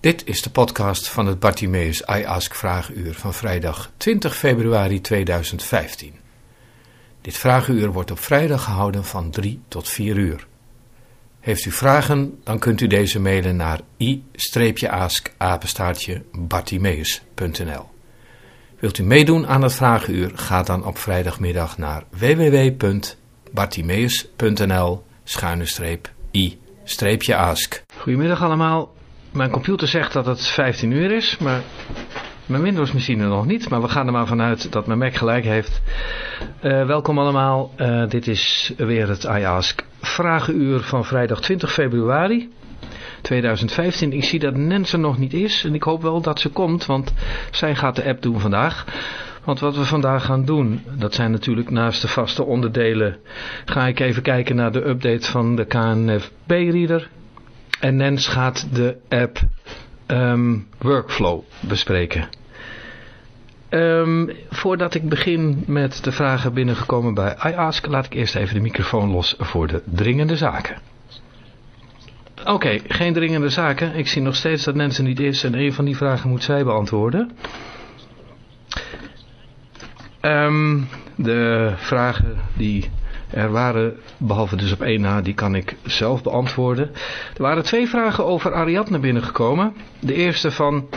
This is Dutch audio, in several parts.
Dit is de podcast van het Bartimeus I Ask Vragenuur van vrijdag 20 februari 2015. Dit vragenuur wordt op vrijdag gehouden van 3 tot 4 uur. Heeft u vragen, dan kunt u deze mailen naar i-ask-bartimeus.nl Wilt u meedoen aan het vragenuur, ga dan op vrijdagmiddag naar www.bartimeus.nl i-ask. Goedemiddag allemaal. Mijn computer zegt dat het 15 uur is, maar mijn Windows machine nog niet. Maar we gaan er maar vanuit dat mijn Mac gelijk heeft. Uh, welkom allemaal. Uh, dit is weer het iAsk vragenuur van vrijdag 20 februari 2015. Ik zie dat er nog niet is en ik hoop wel dat ze komt, want zij gaat de app doen vandaag. Want wat we vandaag gaan doen, dat zijn natuurlijk naast de vaste onderdelen, ga ik even kijken naar de update van de KNFB-reader. En Nens gaat de app um, Workflow bespreken. Um, voordat ik begin met de vragen binnengekomen bij iAsk, laat ik eerst even de microfoon los voor de dringende zaken. Oké, geen dringende zaken. Ik zie nog steeds dat Nens er niet is en een van die vragen moet zij beantwoorden. Um, de vragen die er waren, behalve dus op één na, die kan ik zelf beantwoorden. Er waren twee vragen over Ariadne binnengekomen. De eerste van,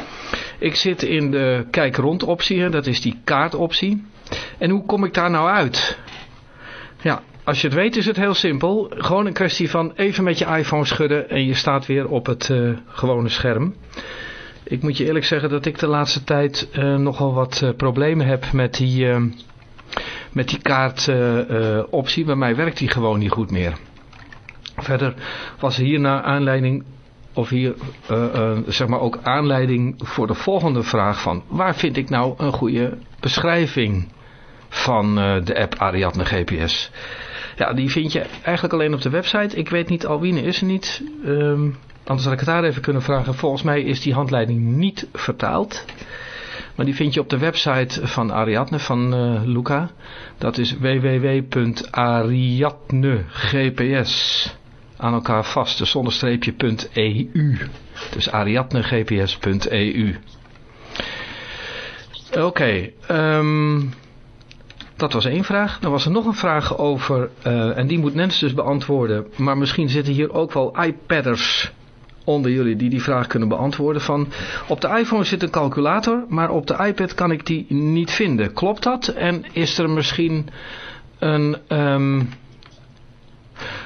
ik zit in de kijk rond optie, dat is die kaartoptie. En hoe kom ik daar nou uit? Ja, als je het weet is het heel simpel. Gewoon een kwestie van even met je iPhone schudden en je staat weer op het uh, gewone scherm. Ik moet je eerlijk zeggen dat ik de laatste tijd uh, nogal wat uh, problemen heb met die met die kaartoptie. Uh, Bij mij werkt die gewoon niet goed meer. Verder was hier naar aanleiding, of hier uh, zeg maar ook aanleiding voor de volgende vraag van... Waar vind ik nou een goede beschrijving van de app Ariadne GPS? Ja, die vind je eigenlijk alleen op de website. Ik weet niet, Alwine is er niet. Um, anders had ik het daar even kunnen vragen. Volgens mij is die handleiding niet vertaald. Maar die vind je op de website van Ariadne, van uh, Luca. Dat is www.ariadnegps. Aan elkaar vast, dus zonder streepje .eu. Dus ariadnegps.eu. Oké, um, dat was één vraag. Dan was er nog een vraag over, uh, en die moet Nens dus beantwoorden. Maar misschien zitten hier ook wel iPadders onder jullie die die vraag kunnen beantwoorden van op de iPhone zit een calculator, maar op de iPad kan ik die niet vinden. Klopt dat? En is er misschien een, um,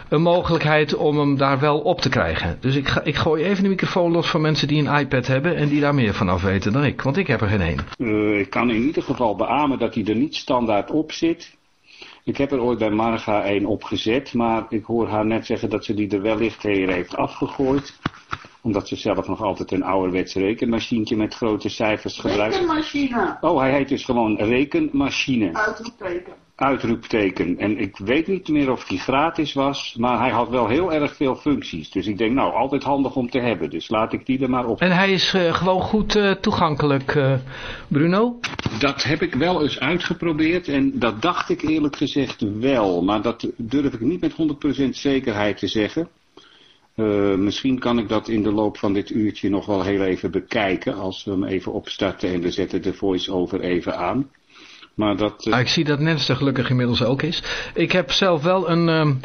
een mogelijkheid om hem daar wel op te krijgen? Dus ik, ga, ik gooi even de microfoon los voor mensen die een iPad hebben en die daar meer van af weten dan ik, want ik heb er geen één. Uh, ik kan in ieder geval beamen dat hij er niet standaard op zit. Ik heb er ooit bij Marga één opgezet, maar ik hoor haar net zeggen dat ze die er wellicht weer heeft afgegooid omdat ze zelf nog altijd een ouderwets rekenmachientje met grote cijfers gebruikt. Rekenmachine. Oh, hij heet dus gewoon rekenmachine. Uitroepteken. Uitroepteken. En ik weet niet meer of die gratis was, maar hij had wel heel erg veel functies. Dus ik denk, nou, altijd handig om te hebben. Dus laat ik die er maar op. En hij is uh, gewoon goed uh, toegankelijk, uh, Bruno? Dat heb ik wel eens uitgeprobeerd en dat dacht ik eerlijk gezegd wel. Maar dat durf ik niet met 100% zekerheid te zeggen. Uh, misschien kan ik dat in de loop van dit uurtje nog wel heel even bekijken. Als we hem even opstarten en we zetten de voice-over even aan. Maar dat, uh... ah, ik zie dat Nens er gelukkig inmiddels ook is. Ik heb zelf wel een... Uh,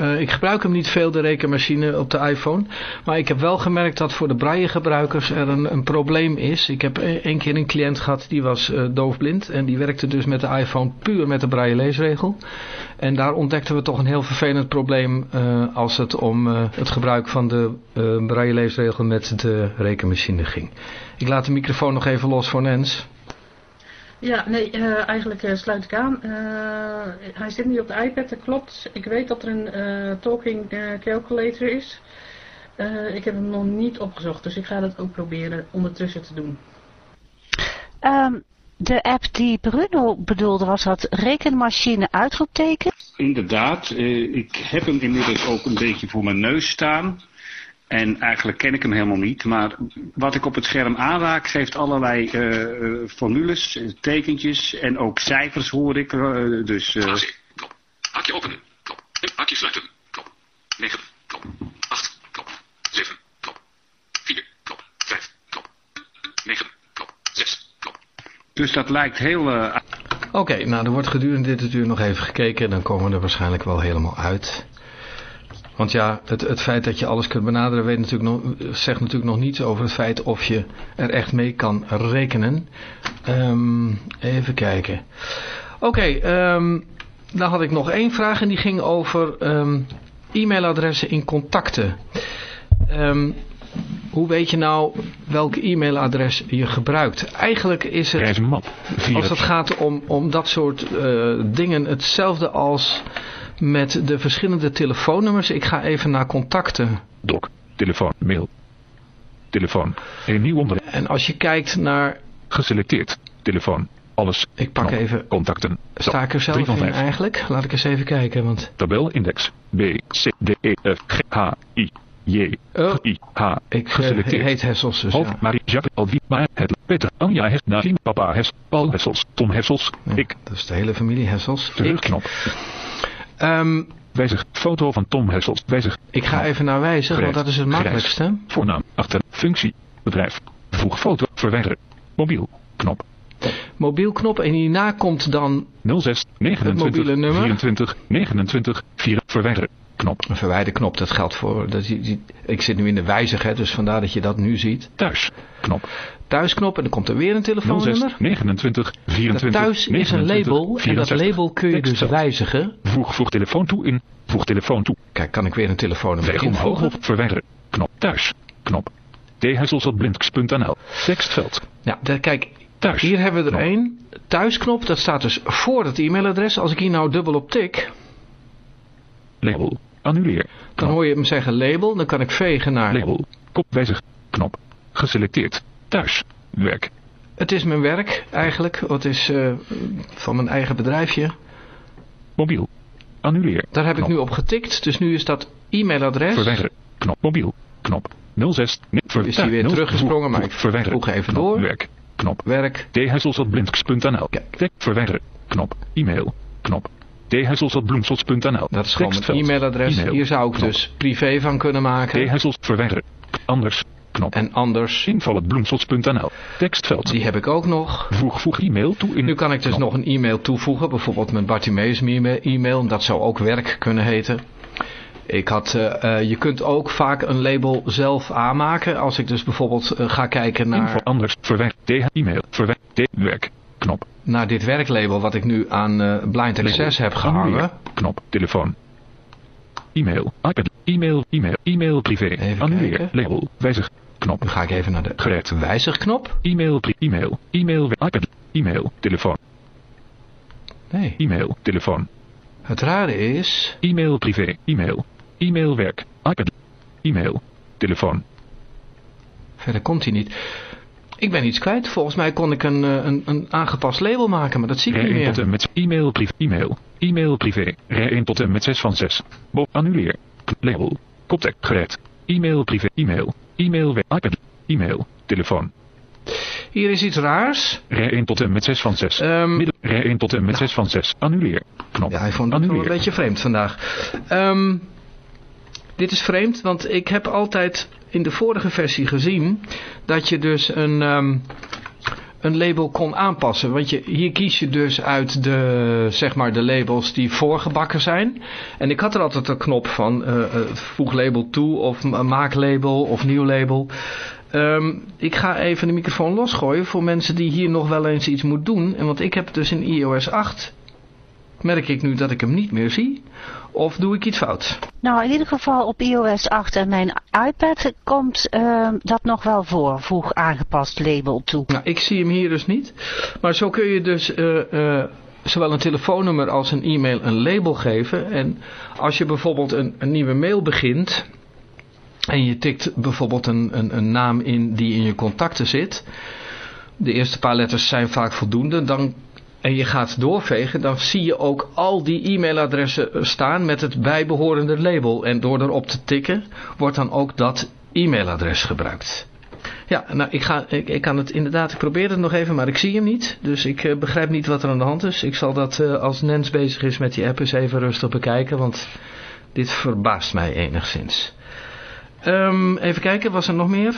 uh, ik gebruik hem niet veel, de rekenmachine op de iPhone. Maar ik heb wel gemerkt dat voor de braille gebruikers er een, een probleem is. Ik heb een keer een cliënt gehad die was uh, doofblind. En die werkte dus met de iPhone puur met de braille leesregel. En daar ontdekten we toch een heel vervelend probleem als het om het gebruik van de braille leesregel met de rekenmachine ging. Ik laat de microfoon nog even los voor Nens. Ja, nee, uh, eigenlijk uh, sluit ik aan. Uh, hij zit nu op de iPad, dat klopt. Ik weet dat er een talking calculator is. ik heb hem nog niet opgezocht, dus ik ga dat ook proberen ondertussen te doen. Um, de app die Bruno bedoelde, was dat rekenmachine uitroepteken? Inderdaad, ik heb hem inmiddels ook een beetje voor mijn neus staan. En eigenlijk ken ik hem helemaal niet. Maar wat ik op het scherm aanraak geeft allerlei uh, formules, tekentjes en ook cijfers hoor ik. Uh, dus, uh... Klop. Hakje openen. Klop. Hakje sluiten. Klop. 9. Klop. 8. Klop. 7. Klop. 4. Klop. 5. 9. Knop. 6. Knop. Dus dat lijkt heel... eh, Oké, nou er wordt gedurende dit natuurlijk nog even gekeken. Dan komen we er waarschijnlijk wel helemaal uit. Want ja, het, het feit dat je alles kunt benaderen weet natuurlijk nog, zegt natuurlijk nog niets over het feit of je er echt mee kan rekenen. Ehm, even kijken. Oké, ehm, dan had ik nog één vraag en die ging over ehm, e-mailadressen in contacten. Ehm, hoe weet je nou welk e-mailadres je gebruikt? Eigenlijk is het als 4. het gaat om, om dat soort eh, dingen hetzelfde als met de verschillende telefoonnummers. Ik ga even naar contacten. Doc. Telefoon. Mail. Telefoon. Een nieuw onder. En als je kijkt naar... Geselecteerd. Telefoon. Alles. Ik pak Knop. even... Contacten. Sta ik er zelf in vijf. eigenlijk? Laat ik eens even kijken, want... Tabel index. B. C. D. E. F. G. H. I. J. Oh, I. H. ik eh, Geselecteerd. heet Hessels dus, Hoofd. ja. Marie. Jacques. Alvi. Maar. Het. Peter. Anja. Hes. Navien. Papa. Hes. Paul Hessels. Tom Hessels. Ik. Dat is de hele familie Hessels. Ik, Ehm, Wijzig. Foto van Tom Hessels. Wijzig. ik ga even naar wijzig, want dat is het Grijs. makkelijkste. Voornaam. Achter. Functie. Bedrijf. Voeg foto. Verwijderen. Mobiel. Knop. Mobielknop en hierna komt dan 06 29 mobiele nummer. 24 29 4 verwijderen. Knop. een verwijderknop. Dat geldt voor... Dat, ik zit nu in de wijzig, hè, dus vandaar dat je dat nu ziet. Thuis. Knop. Thuisknop en dan komt er weer een 06 telefoonnummer. 29 Dat 24 thuis is een 29 label en dat 64. label kun je dus wijzigen. Voeg, voeg telefoon toe in. Voeg telefoon toe. Kijk, kan ik weer een telefoonnummer Weg omhoog op verwijderen. Knop. Thuis. Knop. dhessels.blinks.nl Tekstveld. Ja, de- kijk, Thuis. hier hebben we er één. Thuisknop, dat staat dus voor het e-mailadres. Als ik hier nou dubbel op tik, Label. Annuleer. dan hoor je hem zeggen label. Dan kan ik vegen naar... Label. Kop wijzig. Knop. Geselecteerd. Thuis. Werk. Het is mijn werk eigenlijk. Het is eh, van mijn eigen bedrijfje. Mobiel. Annuleer. Daar heb ik nu op getikt. Dus nu is dat e-mailadres. Verwijderen. Knop. Mobiel. Knop. 06. Nee, ver, Is die weer 0, teruggesprongen, maar ik voeg even Knop. door. Werk. Knop. Werk. Tek. Verwijderen. Knop. E-mail. Knop. dhessels.bloemsots.nl Dat is gewoon mijn Tekstveld. e-mailadres. E-mail. Hier zou ik Knop. dus privé van kunnen maken. dhessels. Verwijderen. Anders. Knop. En anders, Invalletbloemsots.nl Tekstveld. die heb ik ook nog. Voeg, voeg e-mail toe in. Nu kan ik dus Knop. nog een e-mail toevoegen. Bijvoorbeeld mijn Bartimeus e-mail. Dat zou ook werk kunnen heten. Ik had, eh, eh, je kunt ook vaak een label zelf aanmaken. Als ik dus bijvoorbeeld eh, ga kijken Info naar, anders. Verwijderen. Th. E-mail. Verwijderen. Th. Werk. Knop. Naar dit werklabel wat ik nu aan eh, Blind Access heb gehangen. Knop. Telefoon. E-mail. iPad. E-mail. E-mail. E-mail privé. Even Annuleer. kijken. Label. Wijzig. Knop. Ga ik even naar de Gereed. wijzigknop. E-mail. E-mail. E-mail. iPad. E-mail. Telefoon. Nee, E-mail. Telefoon. het rare is... E-mail privé. E-mail. E-mail werk. iPad. E-mail. Telefoon. Verder komt hij niet. Ik ben iets kwijt. Volgens mij kon ik een, eh, een, een aangepast label maken, maar dat zie ik Rij niet 1 tot meer. en met e-mail privé. E-mail. E-mail privé. Rij 1 tot en met 6 van 6. Bo annuleer. Label. Koptek. Gereed. E-mail privé. E-mail. E-mail iPad. E-mail. Telefoon. Hier is iets raars. Rij 1 tot en met 6 van 6. Ehm, Middel. Rij 1 tot en met 6 van 6. Annuleer. Knop. Ja, hij vond het wel een beetje vreemd vandaag. Ehm, dit is vreemd, want ik heb altijd in de vorige versie gezien dat je dus een, ehm, een label kon aanpassen. Want je, hier kies je dus uit de, zeg maar de labels die voorgebakken zijn. En ik had er altijd een knop van eh, voeg label toe of ma- maak label of nieuw label. Ehm, ik ga even de microfoon losgooien voor mensen die hier nog wel eens iets moeten doen. En want ik heb dus in iOS 8 merk ik nu dat ik hem niet meer zie? Of doe ik iets fout? Nou, in ieder geval op iOS 8 en mijn iPad komt ehm, dat nog wel voor. Voeg aangepast label toe. Nou, ik zie hem hier dus niet. Maar zo kun je dus eh, eh, zowel een telefoonnummer als een e-mail een label geven. En als je bijvoorbeeld een, een nieuwe mail begint... en je tikt bijvoorbeeld een, een, een naam in die in je contacten zit... de eerste paar letters zijn vaak voldoende... dan en je gaat doorvegen, dan zie je ook al die e-mailadressen eh, staan met het bijbehorende label. En door erop te tikken, wordt dan ook dat e-mailadres gebruikt. Ja, nou, ik, ga, ik, ik kan het inderdaad, ik probeer het nog even, maar ik zie hem niet. Dus ik eh, begrijp niet wat er aan de hand is. Ik zal dat eh, als Nens bezig is met die app eens even rustig bekijken, want dit verbaast mij enigszins. Ehm, even kijken, was er nog meer?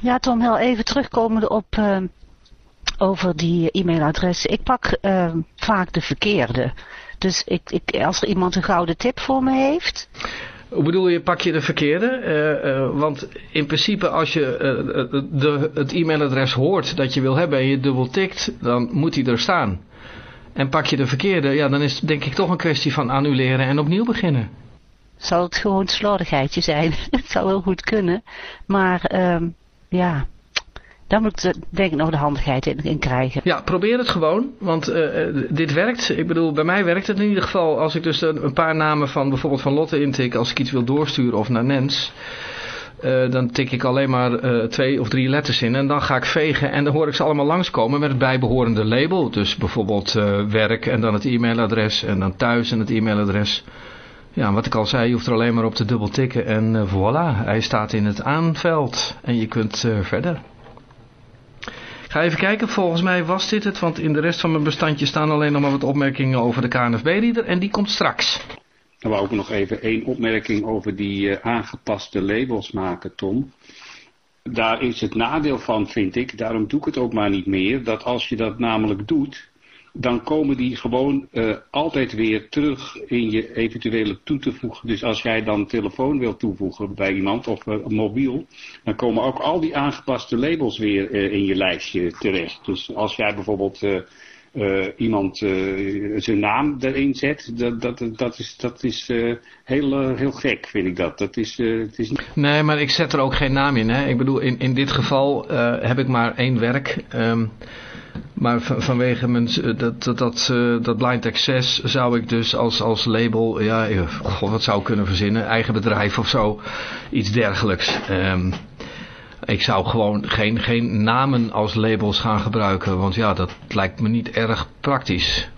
Ja, Tom, heel even terugkomende op ehm, over die e-mailadressen. Ik pak ehm, vaak de verkeerde. Dus ik, ik, als er iemand een gouden tip voor me heeft. Hoe bedoel je, pak je de verkeerde? Eh, eh, want in principe als je de, het e-mailadres hoort dat je wil hebben en je dubbel tikt, dan moet hij er staan. En pak je de verkeerde, ja, dan is het denk ik toch een kwestie van annuleren en opnieuw beginnen. Zou het gewoon slordigheidje zijn? het zou wel goed kunnen. Maar ehm, ja, daar moet ik denk ik nog de handigheid in, krijgen. Ja, probeer het gewoon, want uh, dit werkt. Ik bedoel, bij mij werkt het in ieder geval. Als ik dus een paar namen van bijvoorbeeld van Lotte intik, als ik iets wil doorsturen of naar Nens... Uh, dan tik ik alleen maar twee of drie letters in en dan ga ik vegen en dan hoor ik ze allemaal langskomen met het bijbehorende label. Dus bijvoorbeeld werk en dan het e-mailadres en dan thuis en het e-mailadres. Ja, wat ik al zei, je hoeft er alleen maar op te dubbel tikken en voilà, hij staat in het aanveld en je kunt verder. Ga even kijken, volgens mij was dit het, want in de rest van mijn bestandje staan alleen nog maar wat opmerkingen over de KNFB-reader en die komt straks. Dan wou ik nog even één opmerking over die uh, aangepaste labels maken, Tom. Daar is het nadeel van, vind ik, daarom doe ik het ook maar niet meer, dat als je dat namelijk doet, dan komen die gewoon uh, altijd weer terug in je eventuele toe te voegen. Dus als jij dan telefoon wil toevoegen bij iemand of uh, mobiel, dan komen ook al die aangepaste labels weer uh, in je lijstje terecht. Dus als jij bijvoorbeeld iemand zijn naam erin zet, dat, dat, dat is, dat is heel, heel gek, vind ik dat. dat is, het is niet... Nee, maar ik zet er ook geen naam in. Hè? Ik bedoel, in, in dit geval heb ik maar één werk. Um, maar vanwege mijn, dat, dat, dat, dat blind access zou ik dus als, als label, ja, god, wat zou ik kunnen verzinnen? Eigen bedrijf of zo, iets dergelijks. Um, ik zou gewoon geen, geen namen als labels gaan gebruiken, want ja, dat lijkt me niet erg praktisch.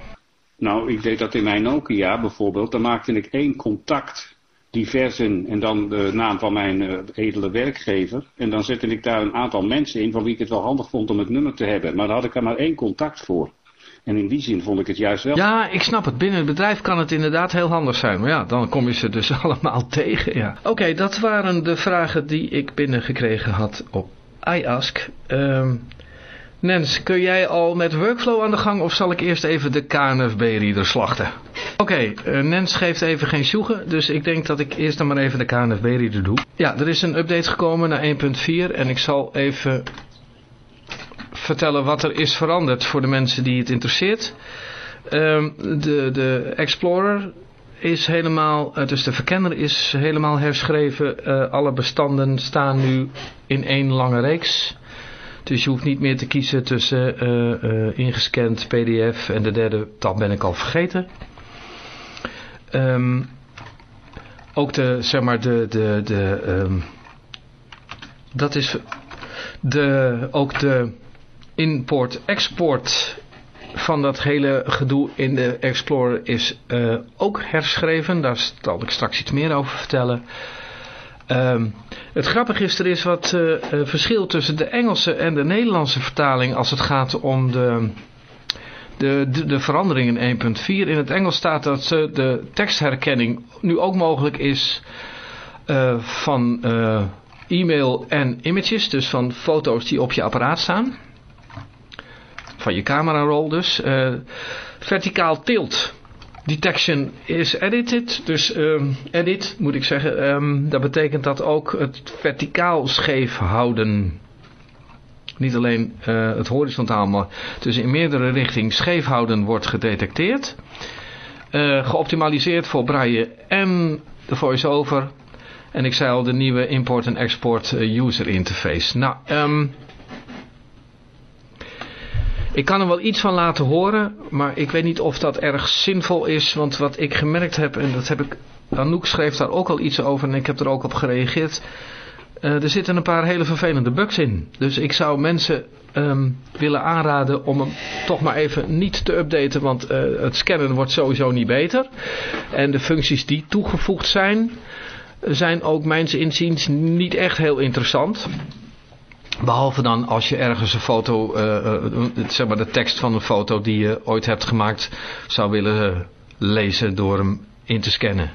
Nou, ik deed dat in mijn Nokia bijvoorbeeld, dan maakte ik één contact diversen en dan de naam van mijn uh, edele werkgever. En dan zette ik daar een aantal mensen in van wie ik het wel handig vond om het nummer te hebben. Maar dan had ik er maar één contact voor. En in die zin vond ik het juist wel... Ja, ik snap het. Binnen het bedrijf kan het inderdaad heel handig zijn. Maar ja, dan kom je ze dus allemaal tegen. Ja. Oké, dat waren de vragen die ik binnengekregen had op iAsk. Um, Nens, kun jij al met workflow aan de gang of zal ik eerst even de KNFB-reader slachten? Oké, okay, uh, Nens geeft even geen sjoegen, dus ik denk dat ik eerst dan maar even de KNFB-reader doe. Ja, er is een update gekomen naar 1.4 en ik zal even vertellen wat er is veranderd voor de mensen die het interesseert. Um, de, de Explorer is helemaal, uh, dus de verkenner is helemaal herschreven. Uh, alle bestanden staan nu in één lange reeks. Dus je hoeft niet meer te kiezen tussen uh, uh, ingescand pdf en de derde tab ben ik al vergeten. Um, ook de, zeg maar, de, de, de, um, dat is de, ook de import-export van dat hele gedoe in de Explorer is uh, ook herschreven. Daar zal ik straks iets meer over vertellen. Um, het grappige is, er is wat uh, verschil tussen de Engelse en de Nederlandse vertaling als het gaat om de, de, de, de verandering in 1.4. In het Engels staat dat de tekstherkenning nu ook mogelijk is uh, van e-mail en images, dus van foto's die op je apparaat staan. Van je camera roll dus. verticaal tilt detection is edited. Dus um, edit moet ik zeggen. Um, dat betekent dat ook het verticaal scheef houden. Niet alleen uh, het horizontaal, maar dus in meerdere richtingen scheef houden wordt gedetecteerd. Uh, geoptimaliseerd voor braille en de voice-over. En ik zei al de nieuwe import en export uh, user interface. Nou, um, ik kan er wel iets van laten horen, maar ik weet niet of dat erg zinvol is. Want wat ik gemerkt heb, en dat heb ik... Anouk schreef daar ook al iets over en ik heb er ook op gereageerd. Uh, er zitten een paar hele vervelende bugs in. Dus ik zou mensen um, willen aanraden om hem toch maar even niet te updaten. Want uh, het scannen wordt sowieso niet beter. En de functies die toegevoegd zijn, zijn ook mijns inziens niet echt heel interessant. Behalve dan als je ergens een foto, uh, uh, zeg maar de tekst van een foto die je ooit hebt gemaakt, zou willen lezen door hem in te scannen.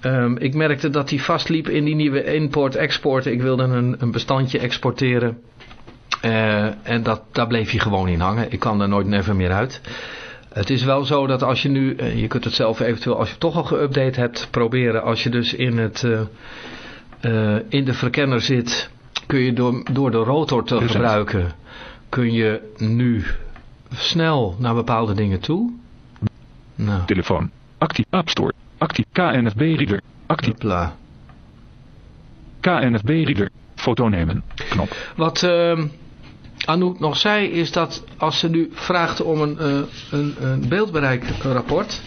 Ehm, ik merkte dat die vastliep in die nieuwe import-export. Ik wilde een, een bestandje exporteren. Eh, en dat, daar bleef hij gewoon in hangen. Ik kwam er nooit never meer uit. Het is wel zo dat als je nu, eh, je kunt het zelf eventueel als je toch al geüpdate hebt, proberen. Als je dus in, het, eh, eh, in de verkenner zit, kun je door, door de rotor te gebruiken, kun je nu snel naar bepaalde dingen toe. Nou, Telefoon. Actief App Store. Actief KNFB Reader. Actief hopla. KNFB Reader. Foto nemen. Knop. Wat ehm Anouk nog zei is dat als ze nu vraagt om een, eh, een, een beeldbereikrapport,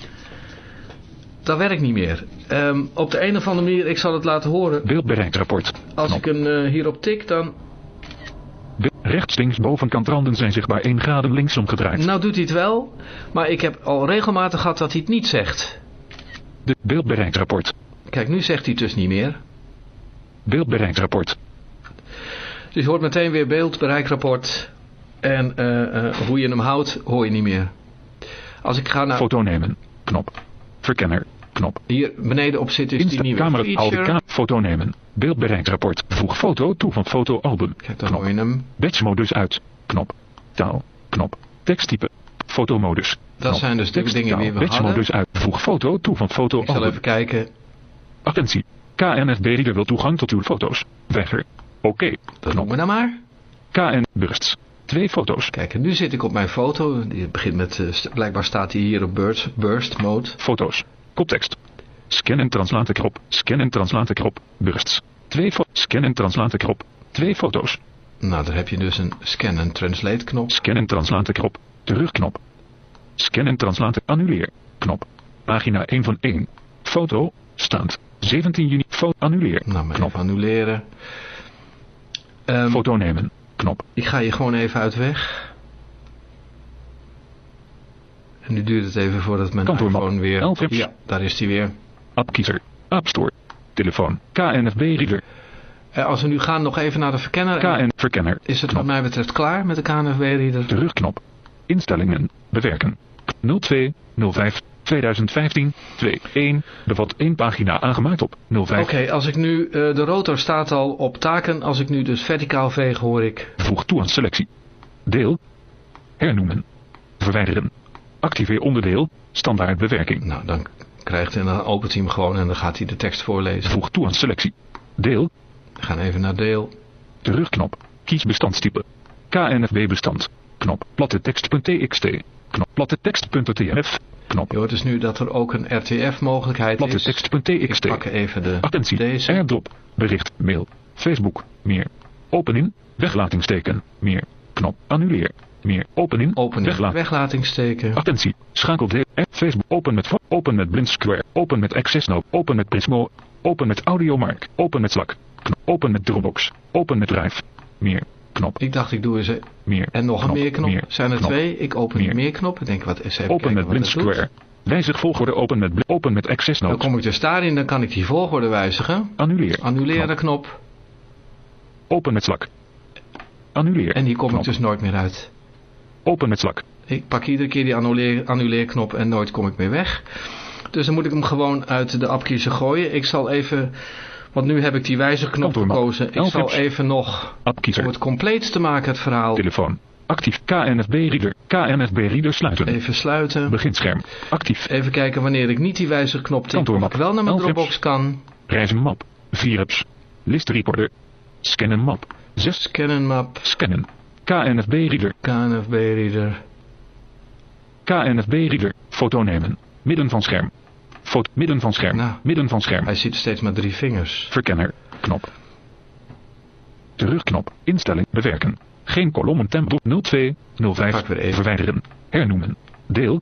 dat werkt niet meer. Ehm, op de een of andere manier, ik zal het laten horen, Beeldbereikrapport. als Knop. ik een eh, hierop tik, dan... Be- rechts links bovenkantranden zijn zichtbaar 1 graden links omgedraaid. Nou doet hij het wel, maar ik heb al regelmatig gehad dat hij het niet zegt. De beeldbereikrapport. Kijk, nu zegt hij het dus niet meer. Beeldbereikrapport. Dus je hoort meteen weer beeldbereikrapport. En eh, eh, hoe je hem houdt, hoor je niet meer. Als ik ga naar Foto nemen. Knop. Verkenner. Knop. hier beneden op zit is die Insta nieuwe camera. feature. Foto nemen. Beeldbereikrapport. Voeg foto toe van fotoalbum. Kijk, dan Knop. hoor je hem. Batch modus uit. Knop. Taal. Knop. Teksttype. Fotomodus. Dat Knop. zijn dus de dingen die we Batch hadden. modus uit. Voeg foto toe van Ik zal fotoalbum. even kijken. Attentie. KNFB wil toegang tot uw foto's. Weiger. Oké. Dat Knop. noemen we nou maar. KN Bursts. Twee foto's. Kijk, en nu zit ik op mijn foto. Die begint met, eh, blijkbaar staat hij hier op burst, burst mode. Foto's. Koptekst. Scan en translate krop. Scan en translate krop. Bursts. Twee Scan en translate krop. Twee foto's. Nou, daar heb je dus een scan en translate knop. Scan en translate krop. Terugknop. Scan en translate annuleer. Knop. Pagina 1 van 1. Foto. Staand. 17 juni. Foto annuleer. Nou, maar Knop. annuleren. Ehm, Foto nemen. Knop. ik ga hier gewoon even uit weg. En nu duurt het even voordat mijn iPhone weer... Ja, daar is hij weer. Appkiezer. App Store. Telefoon. KNFB Reader. Eh, als we nu gaan nog even naar de verkenner. en KN Verkenner. is het Knop. wat mij betreft klaar met de KNFB-reader? Terugknop. Instellingen. Bewerken. 02 05 2015 21 bevat één pagina aangemaakt op 05. Oké, als ik nu... eh, de rotor staat al op taken. Als ik nu dus verticaal veeg, hoor ik... Voeg toe aan selectie. Deel. Hernoemen. Verwijderen. Activeer onderdeel. Standaard bewerking. Nou, dan krijgt hij, en dan opent hij hem gewoon en dan gaat hij de tekst voorlezen. Voeg toe aan selectie. Deel. We gaan even naar deel. Terugknop. Kies bestandstype. KNFB bestand. Knop. Platte tekst.txt. Knop. Platte tekst.tf. Knop. Je hoort dus nu dat er ook een RTF mogelijkheid Platte is. Ik tekst.txt. pak even de, Attentie. deze. Airdrop. Bericht. Mail. Facebook. Meer. Opening. Weglatingsteken. Meer. Knop. Annuleer. Meer. Opening. Open Weglaat. weglatingsteken. Attentie. Schakel. App Facebook. Open met Open met Blind Square. Open met Access Now. Open met Prismo. Open met Audiomark. Open met Slack. Open met Dropbox. Open met Drive. Meer. Knop. Ik dacht ik doe eens... een- Meer. En nog een meer knop. Meer. Zijn er Knop. twee? Ik open Meer. meer knop. Ik denk wat eens even Open met Blind doet. Square. Wijzig volgorde. Open met, open met Access Dan kom ik dus daarin, dan kan ik die volgorde wijzigen. Annuleer. Annuleren Knop. knop. Open met Slack. Annuleer. En hier kom Knop. ik dus nooit meer uit. Open met Slack. Ik pak iedere keer die annuleer, annuleerknop en nooit kom ik meer weg. Dus dan moet ik hem gewoon uit de app kiezen gooien. Ik zal even, want nu heb ik die Kantoormap. gekozen. Ik zal even nog, om het compleet te maken het verhaal, Telefoon. Actief. KNFB Reader. KNFB Reader sluiten. even sluiten. Beginscherm. Actief. Even kijken wanneer ik niet die wijzigknop tik, of ik wel naar mijn Dropbox kan. Reizen map. 4 apps. List recorder. Scannen map. 6. Scannen map, Scannen. KNFB Reader. KNFB reader. KNFB Reader. Foto nemen. Midden van scherm. Foto. Midden van scherm. Nou. Midden van scherm. Hij ziet steeds maar drie vingers. Verkenner. Knop. Terugknop. Instelling. Bewerken. Geen kolommen tempo. 02. 05. Pak weer even. Verwijderen. Hernoemen. Deel.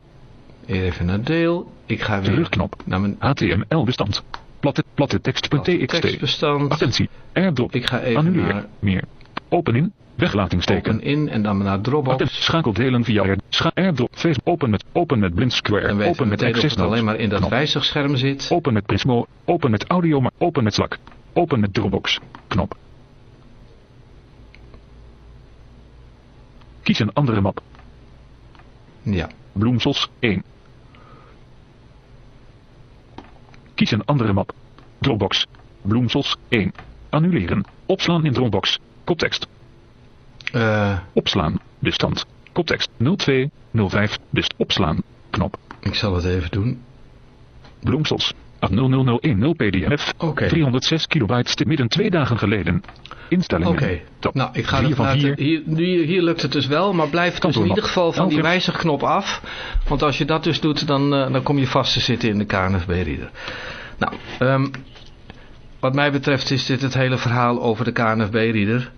Even naar deel. Ik ga weer Terugknop. naar mijn HTML bestand. Platte, platte tekst.txt. tekstbestand. Attentie. Airdrop. Ik ga even Annuleer. naar Meer. Opening. Weglatingsteken. open in en dan naar Dropbox. Atten, schakeldelen via Air, scha airdrop, Facebook, open met, open met Blind Square, we open met Access het alleen maar in dat wijzigscherm zit. open met Prismo, open met Audio, maar open met Slack, open met Dropbox, knop. Kies een andere map, Ja. bloemsels 1. Kies een andere map, Dropbox. Bloemsels 1. Annuleren. Opslaan in Dropbox. Koptekst. Eh, Opslaan. Bestand. Koptekst 0205. Dus opslaan. Knop. ik zal het even doen. Bloemsels. 80010 pdf. Oké. 306 kilobyte te midden twee dagen geleden. Instellingen. Oké, nou ik ga van vier. Hier, hier, hier lukt het dus wel, maar blijf dus in ieder geval van die wijzigknop af. Want als je dat dus doet, dan, eh, dan kom je vast te zitten in de KNFB-reader. Nou, ehm, wat mij betreft is dit het hele verhaal over de KNFB-reader.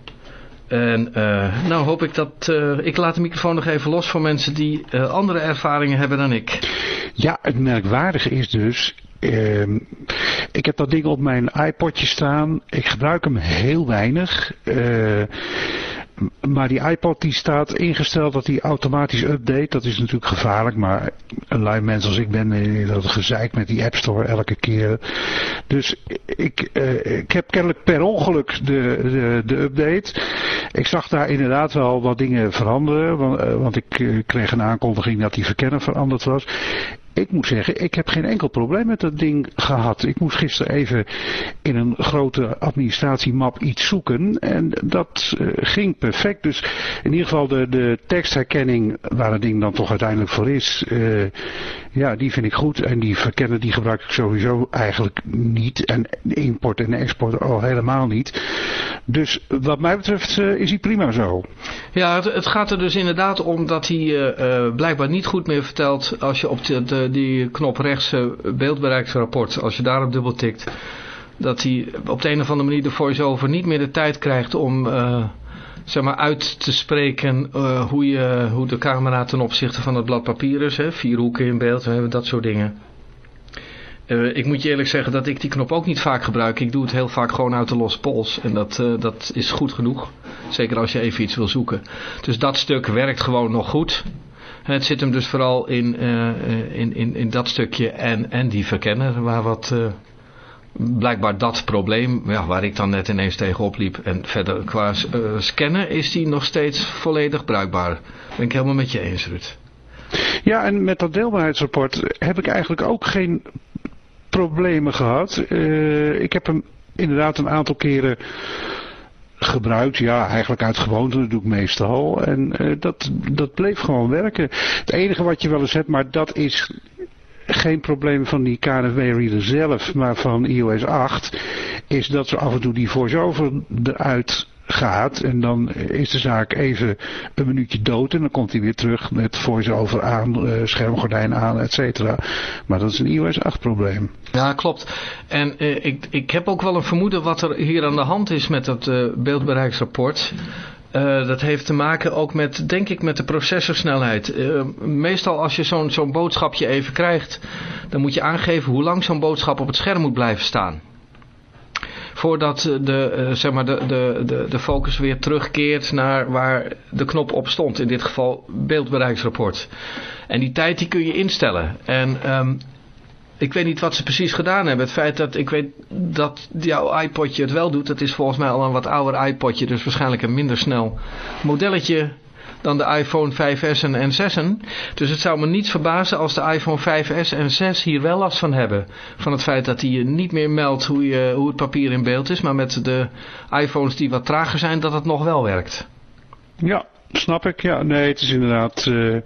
En eh, nou hoop ik dat... eh, ik laat de microfoon nog even los voor mensen die eh, andere ervaringen hebben dan ik. Ja, het merkwaardige is dus, ehm, ik heb dat ding op mijn iPodje staan. Ik gebruik hem heel weinig. Maar die iPod die staat ingesteld dat hij automatisch update. Dat is natuurlijk gevaarlijk, maar een lui mens als ik ben, eh, dat gezeik met die App Store elke keer. Dus ik, eh, ik heb kennelijk per ongeluk de, de, de update. Ik zag daar inderdaad wel wat dingen veranderen, want, eh, want ik kreeg een aankondiging dat die verkenner veranderd was. Ik moet zeggen, ik heb geen enkel probleem met dat ding gehad. Ik moest gisteren even in een grote administratiemap iets zoeken. En dat eh, ging perfect. Dus in ieder geval de, de tekstherkenning, waar het ding dan toch uiteindelijk voor is. eh, ja, die vind ik goed. En die verkennen die gebruik ik sowieso eigenlijk niet. En import en export al helemaal niet. Dus wat mij betreft eh, is hij prima zo. Ja, het, het gaat er dus inderdaad om dat hij blijkbaar niet goed meer vertelt als je op de- die knop rechts eh, beeldbereiksrapport, als je daarop dubbel tikt, dat hij op de een of andere manier de voice-over niet meer de tijd krijgt om eh, zeg maar uit te spreken eh, hoe, je, hoe de camera ten opzichte van het blad papier is. Hè? Vier hoeken in beeld, hè? dat soort dingen. Eh, ik moet je eerlijk zeggen dat ik die knop ook niet vaak gebruik. Ik doe het heel vaak gewoon uit de losse pols. En dat, eh, dat is goed genoeg. Zeker als je even iets wil zoeken. Dus dat stuk werkt gewoon nog goed. Het zit hem dus vooral in, eh, eh, in, in, in dat stukje en, en die verkenner. Waar wat... eh, blijkbaar dat probleem, ja, waar ik dan net ineens tegenop liep. En verder qua scannen is die nog steeds volledig bruikbaar. Ben ik helemaal met je eens, Ruud. Ja, en met dat deelbaarheidsrapport heb ik eigenlijk ook geen problemen gehad. Eh, ik heb hem inderdaad een aantal keren gebruikt. Ja, eigenlijk uit gewoonte, doe ik meestal. En eh, dat, dat bleef gewoon werken. Het enige wat je wel eens hebt, maar dat is geen probleem van die KNFW-reader zelf, maar van iOS 8, is dat ze af en toe die voice-over eruit gaat en dan is de zaak even een minuutje dood en dan komt hij weer terug met voice-over aan, eh, schermgordijn aan, et cetera. Maar dat is een iOS 8 probleem. Ja, klopt. En eh, ik, ik heb ook wel een vermoeden wat er hier aan de hand is met dat eh, beeldbereiksrapport. Dat heeft te maken ook met, denk ik, met de processorsnelheid. Meestal als je zo'n zo'n boodschapje even krijgt, dan moet je aangeven hoe lang zo'n boodschap op het scherm moet blijven staan. Voordat eh, de, eh, zeg maar de, de, de, de focus weer terugkeert naar waar de knop op stond. In dit geval beeldbereiksrapport. En die tijd die kun je instellen. En ehm, ik weet niet wat ze precies gedaan hebben. Het feit dat ik weet dat jouw iPodje het wel doet, dat is volgens mij al een wat ouder iPodje, dus waarschijnlijk een minder snel modelletje dan de iPhone 5S en 6'en. Dus het zou me niet verbazen als de iPhone 5S en 6 hier wel last van hebben. Van het feit dat hij je niet meer meldt hoe, je, hoe het papier in beeld is, maar met de iPhones die wat trager zijn, dat het nog wel werkt. Ja, snap ik. Ja, nee, het is inderdaad... eh,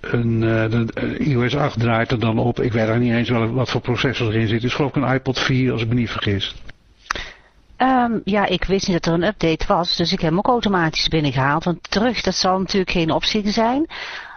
een, eh, eh, iOS 8 draait er dan op. Ik weet eigenlijk niet eens wel wat voor processor erin zit. Het is geloof ik een iPod 4 als ik me niet vergis. Ehm, ja, ik wist niet dat er een update was, dus ik heb hem ook automatisch binnengehaald. Want terug, dat zal natuurlijk geen optie zijn.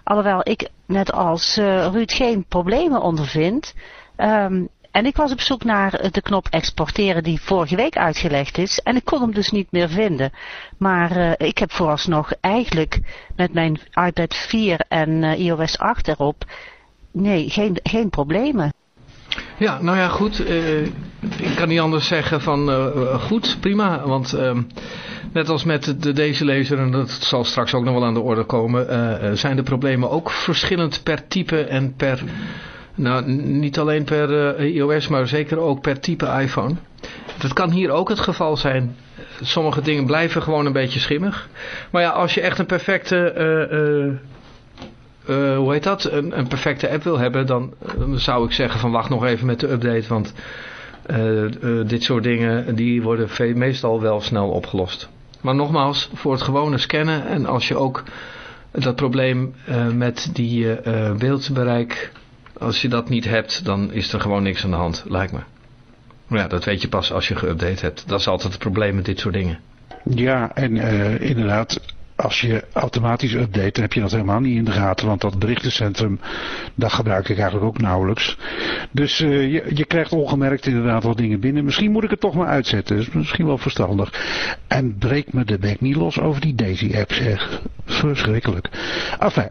Alhoewel ik, net als eh, Ruud, geen problemen ondervind. Ehm, en ik was op zoek naar de knop exporteren die vorige week uitgelegd is. En ik kon hem dus niet meer vinden. Maar eh, ik heb vooralsnog eigenlijk met mijn iPad 4 en eh, iOS 8 erop... Nee, geen, geen problemen. Ja, nou ja, goed. eh, ik kan niet anders zeggen van eh, goed, prima. Want ehm, net als met de, deze lezer, en dat zal straks ook nog wel aan de orde komen, eh, zijn de problemen ook verschillend per type en per, nou niet alleen per iOS, maar zeker ook per type iPhone. Dat kan hier ook het geval zijn. Sommige dingen blijven gewoon een beetje schimmig. Maar ja, als je echt een perfecte... eh, hoe heet dat, een, een perfecte app wil hebben, dan, eh, zou ik zeggen van wacht nog even met de update, want eh, dit soort dingen, die worden meestal wel snel opgelost. Maar nogmaals, voor het gewone scannen en als je ook dat probleem met die beeldbereik, als je dat niet hebt, dan is er gewoon niks aan de hand, lijkt me. Ja, dat weet je pas als je geüpdate hebt. Dat is altijd het probleem met dit soort dingen. Ja, en inderdaad, als je automatisch update, dan heb je dat helemaal niet in de gaten. Want dat berichtencentrum, dat gebruik ik eigenlijk ook nauwelijks. Dus eh, je, je krijgt ongemerkt inderdaad wat dingen binnen. Misschien moet ik het toch maar uitzetten. Dat is misschien wel verstandig. En breek me de bek niet los over die Daisy-app, zeg. Verschrikkelijk. Enfin,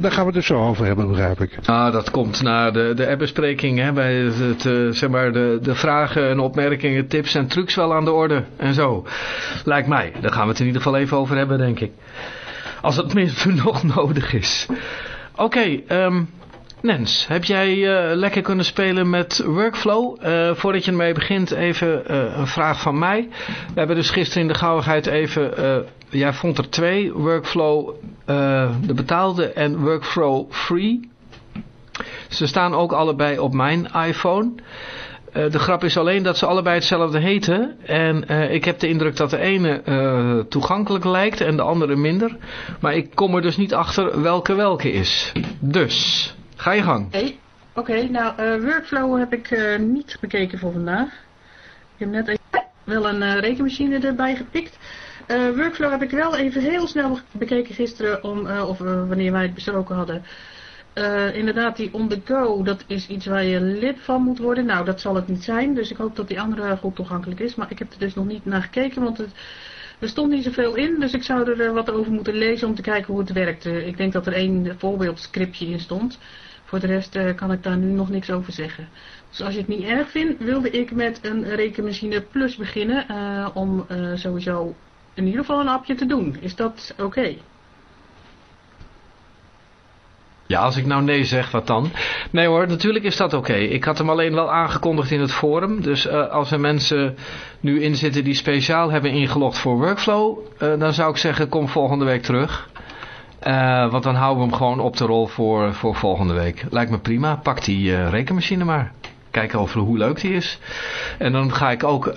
daar gaan we het dus zo over hebben, begrijp ik. Ah, dat komt na de, de appbespreking, bij het, het, eh, zeg maar de, de vragen en opmerkingen, tips en trucs wel aan de orde en zo. Lijkt mij. Daar gaan we het in ieder geval even over hebben, denk ik. Als het minste nog nodig is. Oké, ehm, Nens, heb jij eh, lekker kunnen spelen met Workflow? Eh, voordat je ermee begint, even eh, een vraag van mij. We hebben dus gisteren in de gauwigheid even, jij vond er twee, Workflow de betaalde en Workflow Free. Ze staan ook allebei op mijn iPhone. Eh, de grap is alleen dat ze allebei hetzelfde heten. En eh, ik heb de indruk dat de ene eh, toegankelijk lijkt en de andere minder. Maar ik kom er dus niet achter welke welke is. Dus, ga je gang. Oké, nou, workflow heb ik niet bekeken voor vandaag. Ik heb net even wel een rekenmachine erbij gepikt. Workflow heb ik wel even heel snel bekeken gisteren, om, of wanneer wij het besproken hadden. Eh, inderdaad, die on the go, dat is iets waar je lid van moet worden. Nou, dat zal het niet zijn, dus ik hoop dat die andere goed toegankelijk is. Maar ik heb er dus nog niet naar gekeken, want het, er stond niet zoveel in. Dus ik zou er eh, wat over moeten lezen om te kijken hoe het werkt. Ik denk dat er één voorbeeldscriptje in stond. Voor de rest eh, kan ik daar nu nog niks over zeggen. Dus als je het niet erg vindt, wilde ik met een rekenmachine plus beginnen. om sowieso in ieder geval een appje te doen. Is dat oké? Ja, als ik nou nee zeg, wat dan? Nee hoor, natuurlijk is dat oké. Ik had hem alleen wel aangekondigd in het forum. Dus eh, als er mensen nu in zitten die speciaal hebben ingelogd voor Workflow, eh, dan zou ik zeggen kom volgende week terug. Eh, want dan houden we hem gewoon op de rol voor, voor volgende week. Lijkt me prima. Pak die rekenmachine maar. Kijken over hoe leuk die is. En dan ga ik ook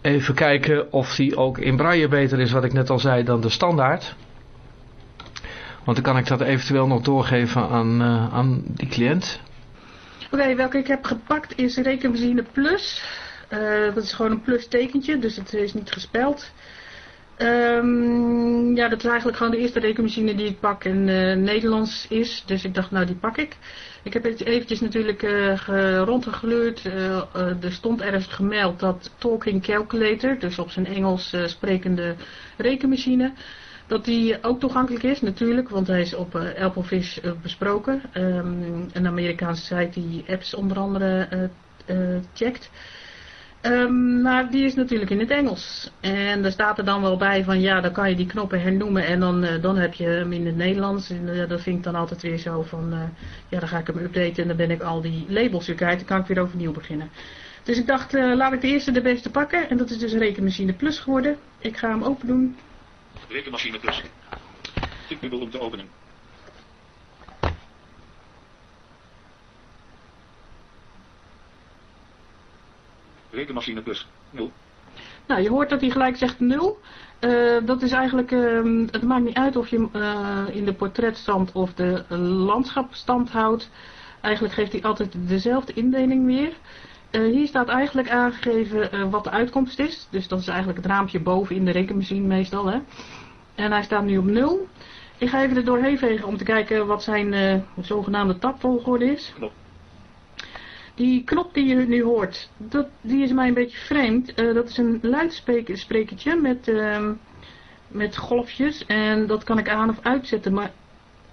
even kijken of die ook in braille beter is, wat ik net al zei, dan de standaard. Want dan kan ik dat eventueel nog doorgeven aan, eh, aan die cliënt. Oké, welke ik heb gepakt is rekenmachine plus. Eh, dat is gewoon een plus tekentje, dus het is niet gespeld. Ehm, ja, dat is eigenlijk gewoon de eerste rekenmachine die ik pak en eh, Nederlands is. Dus ik dacht, nou die pak ik. Ik heb het eventjes natuurlijk ge- rondgegluurd. Eh, er stond ergens gemeld dat Talking Calculator, dus op zijn Engels sprekende rekenmachine, dat die ook toegankelijk is natuurlijk, want hij is op eh Applefish eh, besproken. Ehm, een Amerikaanse site die apps onder andere eh, checkt. Ehm, maar die is natuurlijk in het Engels. En daar staat er dan wel bij van ja, dan kan je die knoppen hernoemen en dan, dan heb je hem in het Nederlands. En dat vind ik dan altijd weer zo van ja, dan ga ik hem updaten en dan ben ik al die labels weer kwijt. Dan kan ik weer overnieuw beginnen. Dus ik dacht, laat ik de eerste de beste pakken. En dat is dus Rekenmachine Plus geworden. Ik ga hem open doen. Rekenmachine plus. Tikbubbel om te openen. Rekenmachine plus. 0. Nou, je hoort dat hij gelijk zegt 0. Eh, dat is eigenlijk, ehm, het maakt niet uit of je hem eh, in de portretstand of de landschapstand houdt. Eigenlijk geeft hij altijd dezelfde indeling weer. Eh, hier staat eigenlijk aangegeven eh, wat de uitkomst is. Dus dat is eigenlijk het raampje boven in de rekenmachine meestal. Hè. En hij staat nu op 0. Ik ga even er doorheen vegen om te kijken wat zijn eh, zogenaamde tabvolgorde is. Knop. Die knop die je nu hoort, dat, die is mij een beetje vreemd. Dat is een luidsprekertje met, ehm, met golfjes en dat kan ik aan of uitzetten. Maar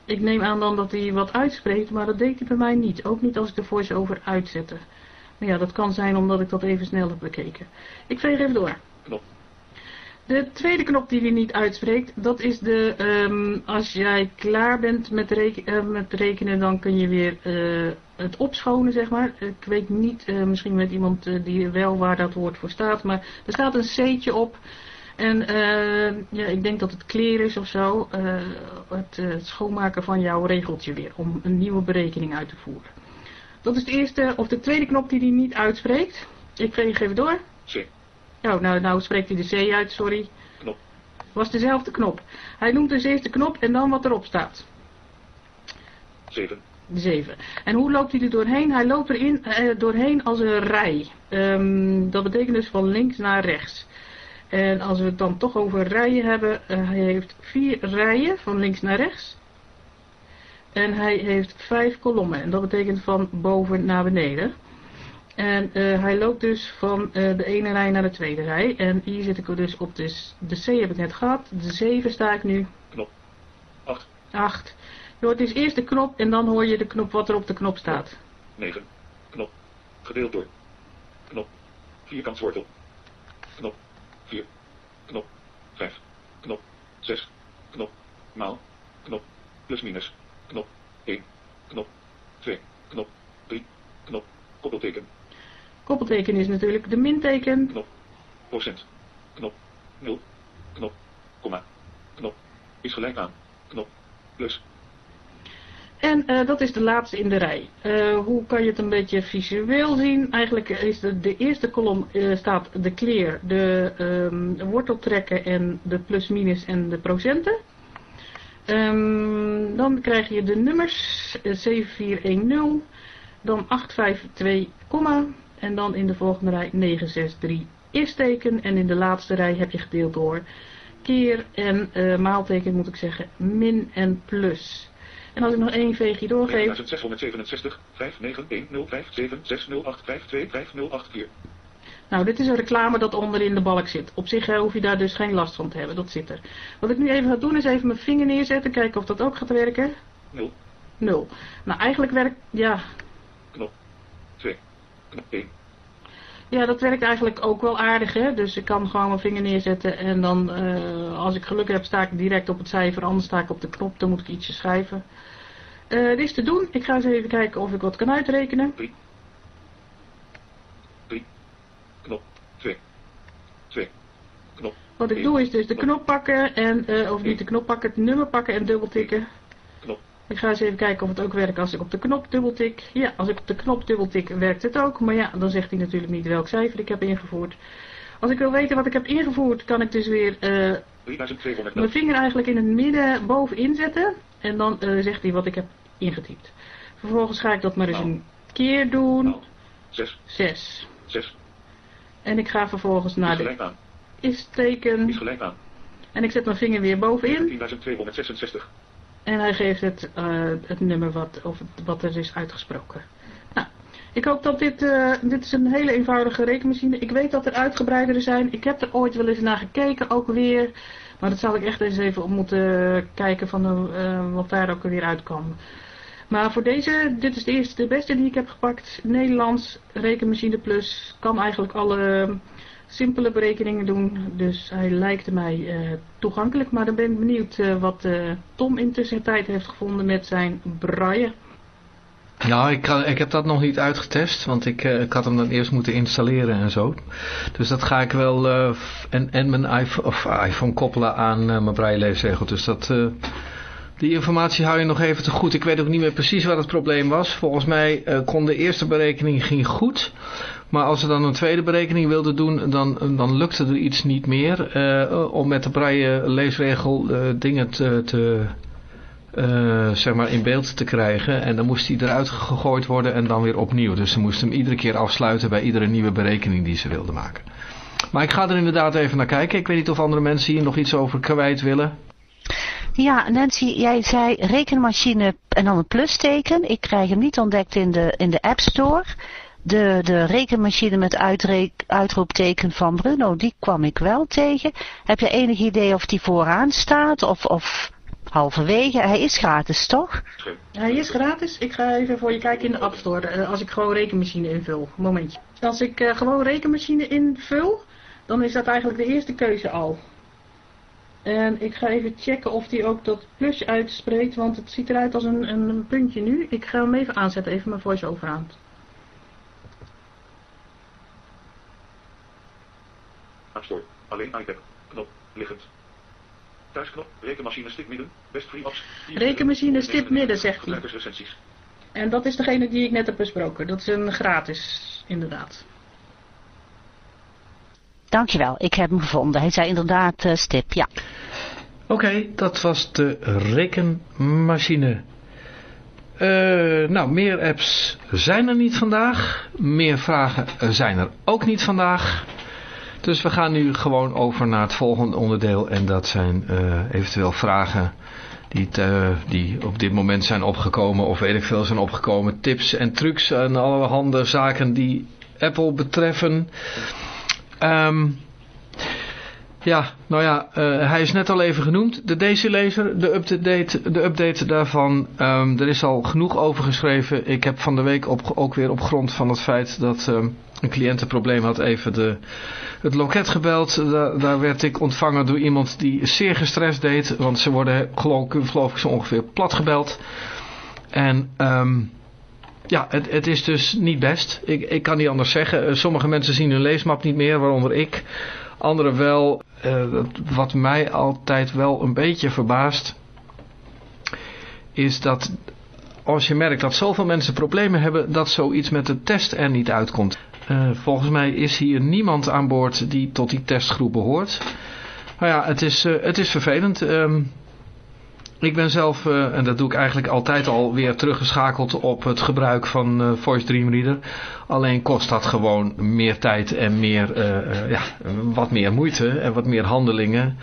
ik neem aan dan dat hij wat uitspreekt, maar dat deed hij bij mij niet. Ook niet als ik de voice-over uitzette. Maar ja, dat kan zijn omdat ik dat even snel heb bekeken. Ik veeg even door. Knop. De tweede knop die hij niet uitspreekt, dat is de, ehm, als jij klaar bent met, reken- eh, met rekenen, dan kun je weer eh, het opschonen, zeg maar. Ik weet niet, eh, misschien met iemand die wel waar dat woord voor staat, maar er staat een C'tje op. En ja, ik denk dat het clear is of zo, het, het schoonmaken van jouw regeltje weer, om een nieuwe berekening uit te voeren. Dat is de eerste, of de tweede knop die hij niet uitspreekt. Ik veeg even door. C. Oh, nou, nou spreekt hij de C uit, sorry. Knop. Was dezelfde knop. Hij noemt dus eerst de knop en dan wat erop staat. 7. De 7. En hoe loopt hij er doorheen? Hij loopt erin eh, doorheen als een rij. Ehm, dat betekent dus van links naar rechts. En als we het dan toch over rijen hebben, eh, hij heeft vier rijen van links naar rechts. En hij heeft vijf kolommen. En dat betekent van boven naar beneden. En eh, hij loopt dus van eh, de ene rij naar de tweede rij. En hier zit ik dus op de, de C heb ik net gehad. De 7 sta ik nu. Knop. 8. 8. Je hoort dus eerst de knop en dan hoor je de knop wat er op de knop staat. 9. Knop. Gedeeld door. Knop. Vierkantswortel. Knop. 4. Knop. 5. Knop. 6. Knop. Maal. Knop. Plus minus. Knop. 1. Knop. 2. Knop. 3. Knop. Koppelteken. Koppelteken is natuurlijk de minteken. Knop. Procent. Knop. 0. Knop. Komma. Knop. Is gelijk aan. Knop. Plus. En eh, dat is de laatste in de rij. Eh, hoe kan je het een beetje visueel zien? Eigenlijk is de, de eerste kolom eh, staat de kleer, de ehm, worteltrekken en de plus-minus en de procenten. Ehm, dan krijg je de nummers eh, 7410, dan 852, komma, en dan in de volgende rij 963 eersteken en in de laatste rij heb je gedeeld door keer en eh, maalteken moet ik zeggen min en plus. En als ik nog één veegje doorgeef, 9667 591057608525084. Nou, dit is een reclame dat onderin de balk zit. Op zich eh, hoef je daar dus geen last van te hebben. Dat zit er. Wat ik nu even ga doen is even mijn vinger neerzetten. Kijken of dat ook gaat werken. 0. Nul. Nou, eigenlijk werkt... Ja, Knop. 2. Knop 1. ja, dat werkt eigenlijk ook wel aardig, hè. Dus ik kan gewoon mijn vinger neerzetten. En dan, eh, als ik geluk heb, sta ik direct op het cijfer. Anders sta ik op de knop. Dan moet ik ietsje schrijven. Eh dit is te doen. Ik ga eens even kijken of ik wat kan uitrekenen. 3. 3. Knop. 2. 2. Knop. Wat ik doe is dus de knop pakken. En, eh, of niet de knop pakken, het nummer pakken en dubbeltikken. Knop. Ik ga eens even kijken of het ook werkt als ik op de knop dubbeltik. Ja, als ik op de knop dubbeltik werkt het ook. Maar ja, dan zegt hij natuurlijk niet welk cijfer ik heb ingevoerd. Als ik wil weten wat ik heb ingevoerd, kan ik dus weer eh, 3200 mijn vinger eigenlijk in het midden bovenin zetten. En dan eh, zegt hij wat ik heb ingetypt. Vervolgens ga ik dat maar eens Nou. een keer doen. Nou. 6. 6. 6. En ik ga vervolgens naar Is de is Is teken. gelijk aan. En ik zet mijn vinger weer bovenin. 10266. En hij geeft het, eh, het nummer wat, of het- wat er is uitgesproken. Nou, ik hoop dat dit, eh, dit is een hele eenvoudige rekenmachine. Ik weet dat er uitgebreidere zijn. Ik heb er ooit wel eens naar gekeken, ook weer. Maar dat zal ik echt eens even op moeten kijken van eh, wat daar ook weer uitkwam. Maar voor deze, dit is de eerste, de beste die ik heb gepakt. Nederlands, rekenmachine plus. Kan eigenlijk alle simpele berekeningen doen. Dus hij lijkt mij eh, toegankelijk. Maar dan ben ik benieuwd eh, wat eh, Tom intussen tijd heeft gevonden met zijn braille. Nou, ik, ik heb dat nog niet uitgetest, want ik, ik had hem dan eerst moeten installeren en zo. Dus dat ga ik wel en, en mijn iPhone, of iPhone koppelen aan mijn braille leesregel. Dus dat, die informatie hou je nog even te goed. Ik weet ook niet meer precies wat het probleem was. Volgens mij eh, kon de eerste berekening ging goed. Maar als ze dan een tweede berekening wilden doen, dan, dan lukte er iets niet meer. eh, om met de braille leesregel eh, dingen te... te zeg maar in beeld te krijgen. En dan moest hij eruit gegooid worden en dan weer opnieuw. Dus ze moesten hem iedere keer afsluiten bij iedere nieuwe berekening die ze wilden maken. Maar ik ga er inderdaad even naar kijken. Ik weet niet of andere mensen hier nog iets over kwijt willen. Ja, Nancy, jij zei rekenmachine en dan een plusteken. Ik krijg hem niet ontdekt in de, in de App Store. De, de rekenmachine met uitreek, uitroepteken van Bruno, die kwam ik wel tegen. Heb je enig idee of die vooraan staat of, of halverwege? Hij is gratis, toch? Hij is gratis. Ik ga even voor je kijken in de App Store. eh, als ik gewoon rekenmachine invul. Momentje. Als ik eh, gewoon rekenmachine invul, dan is dat eigenlijk de eerste keuze al. En ik ga even checken of die ook dat plusje uitspreekt, want het ziet eruit als een, een puntje nu. Ik ga hem even aanzetten, even mijn voice-over aan. Alleen iPad. Knop. Liggend. Thuisknop. Rekenmachine stip midden. Best free apps. Rekenmachine stip midden, zegt hij. En dat is degene die ik net heb besproken. Dat is een gratis, inderdaad. Dankjewel, ik heb hem gevonden. Hij zei inderdaad uh, stip, ja. Oké, dat was de rekenmachine. Uh, nou, meer apps zijn er niet vandaag. Meer vragen zijn er ook niet vandaag. Dus we gaan nu gewoon over naar het volgende onderdeel. En dat zijn eventueel vragen die, die op dit moment zijn opgekomen. Of weet ik veel zijn opgekomen. Tips en trucs en allerhande zaken die Apple betreffen. Um, ja, nou ja, uh, hij is net al even genoemd. De DC-laser, de update, de update daarvan. Um, er is al genoeg over geschreven. Ik heb van de week op, ook weer op grond van het feit dat um, een cliënt een probleem had even de, het loket gebeld. Da daar werd ik ontvangen door iemand die zeer gestrest deed. Want ze worden geloof, geloof ik zo ongeveer plat gebeld. En... Um, ja, het, het, is dus niet best. Ik, ik kan niet anders zeggen. Sommige mensen zien hun leesmap niet meer, waaronder ik. Anderen wel. Uh, wat mij altijd wel een beetje verbaast. Is dat als je merkt dat zoveel mensen problemen hebben. Dat zoiets met de test er niet uitkomt. Uh, volgens mij is hier niemand aan boord die tot die testgroep behoort. Maar ja, het is, het is vervelend. Um, ik ben zelf, uh, en dat doe ik eigenlijk altijd al, weer teruggeschakeld op het gebruik van uh, Voice Dream Reader. Alleen kost dat gewoon meer tijd en meer, uh, ja, wat meer moeite en wat meer handelingen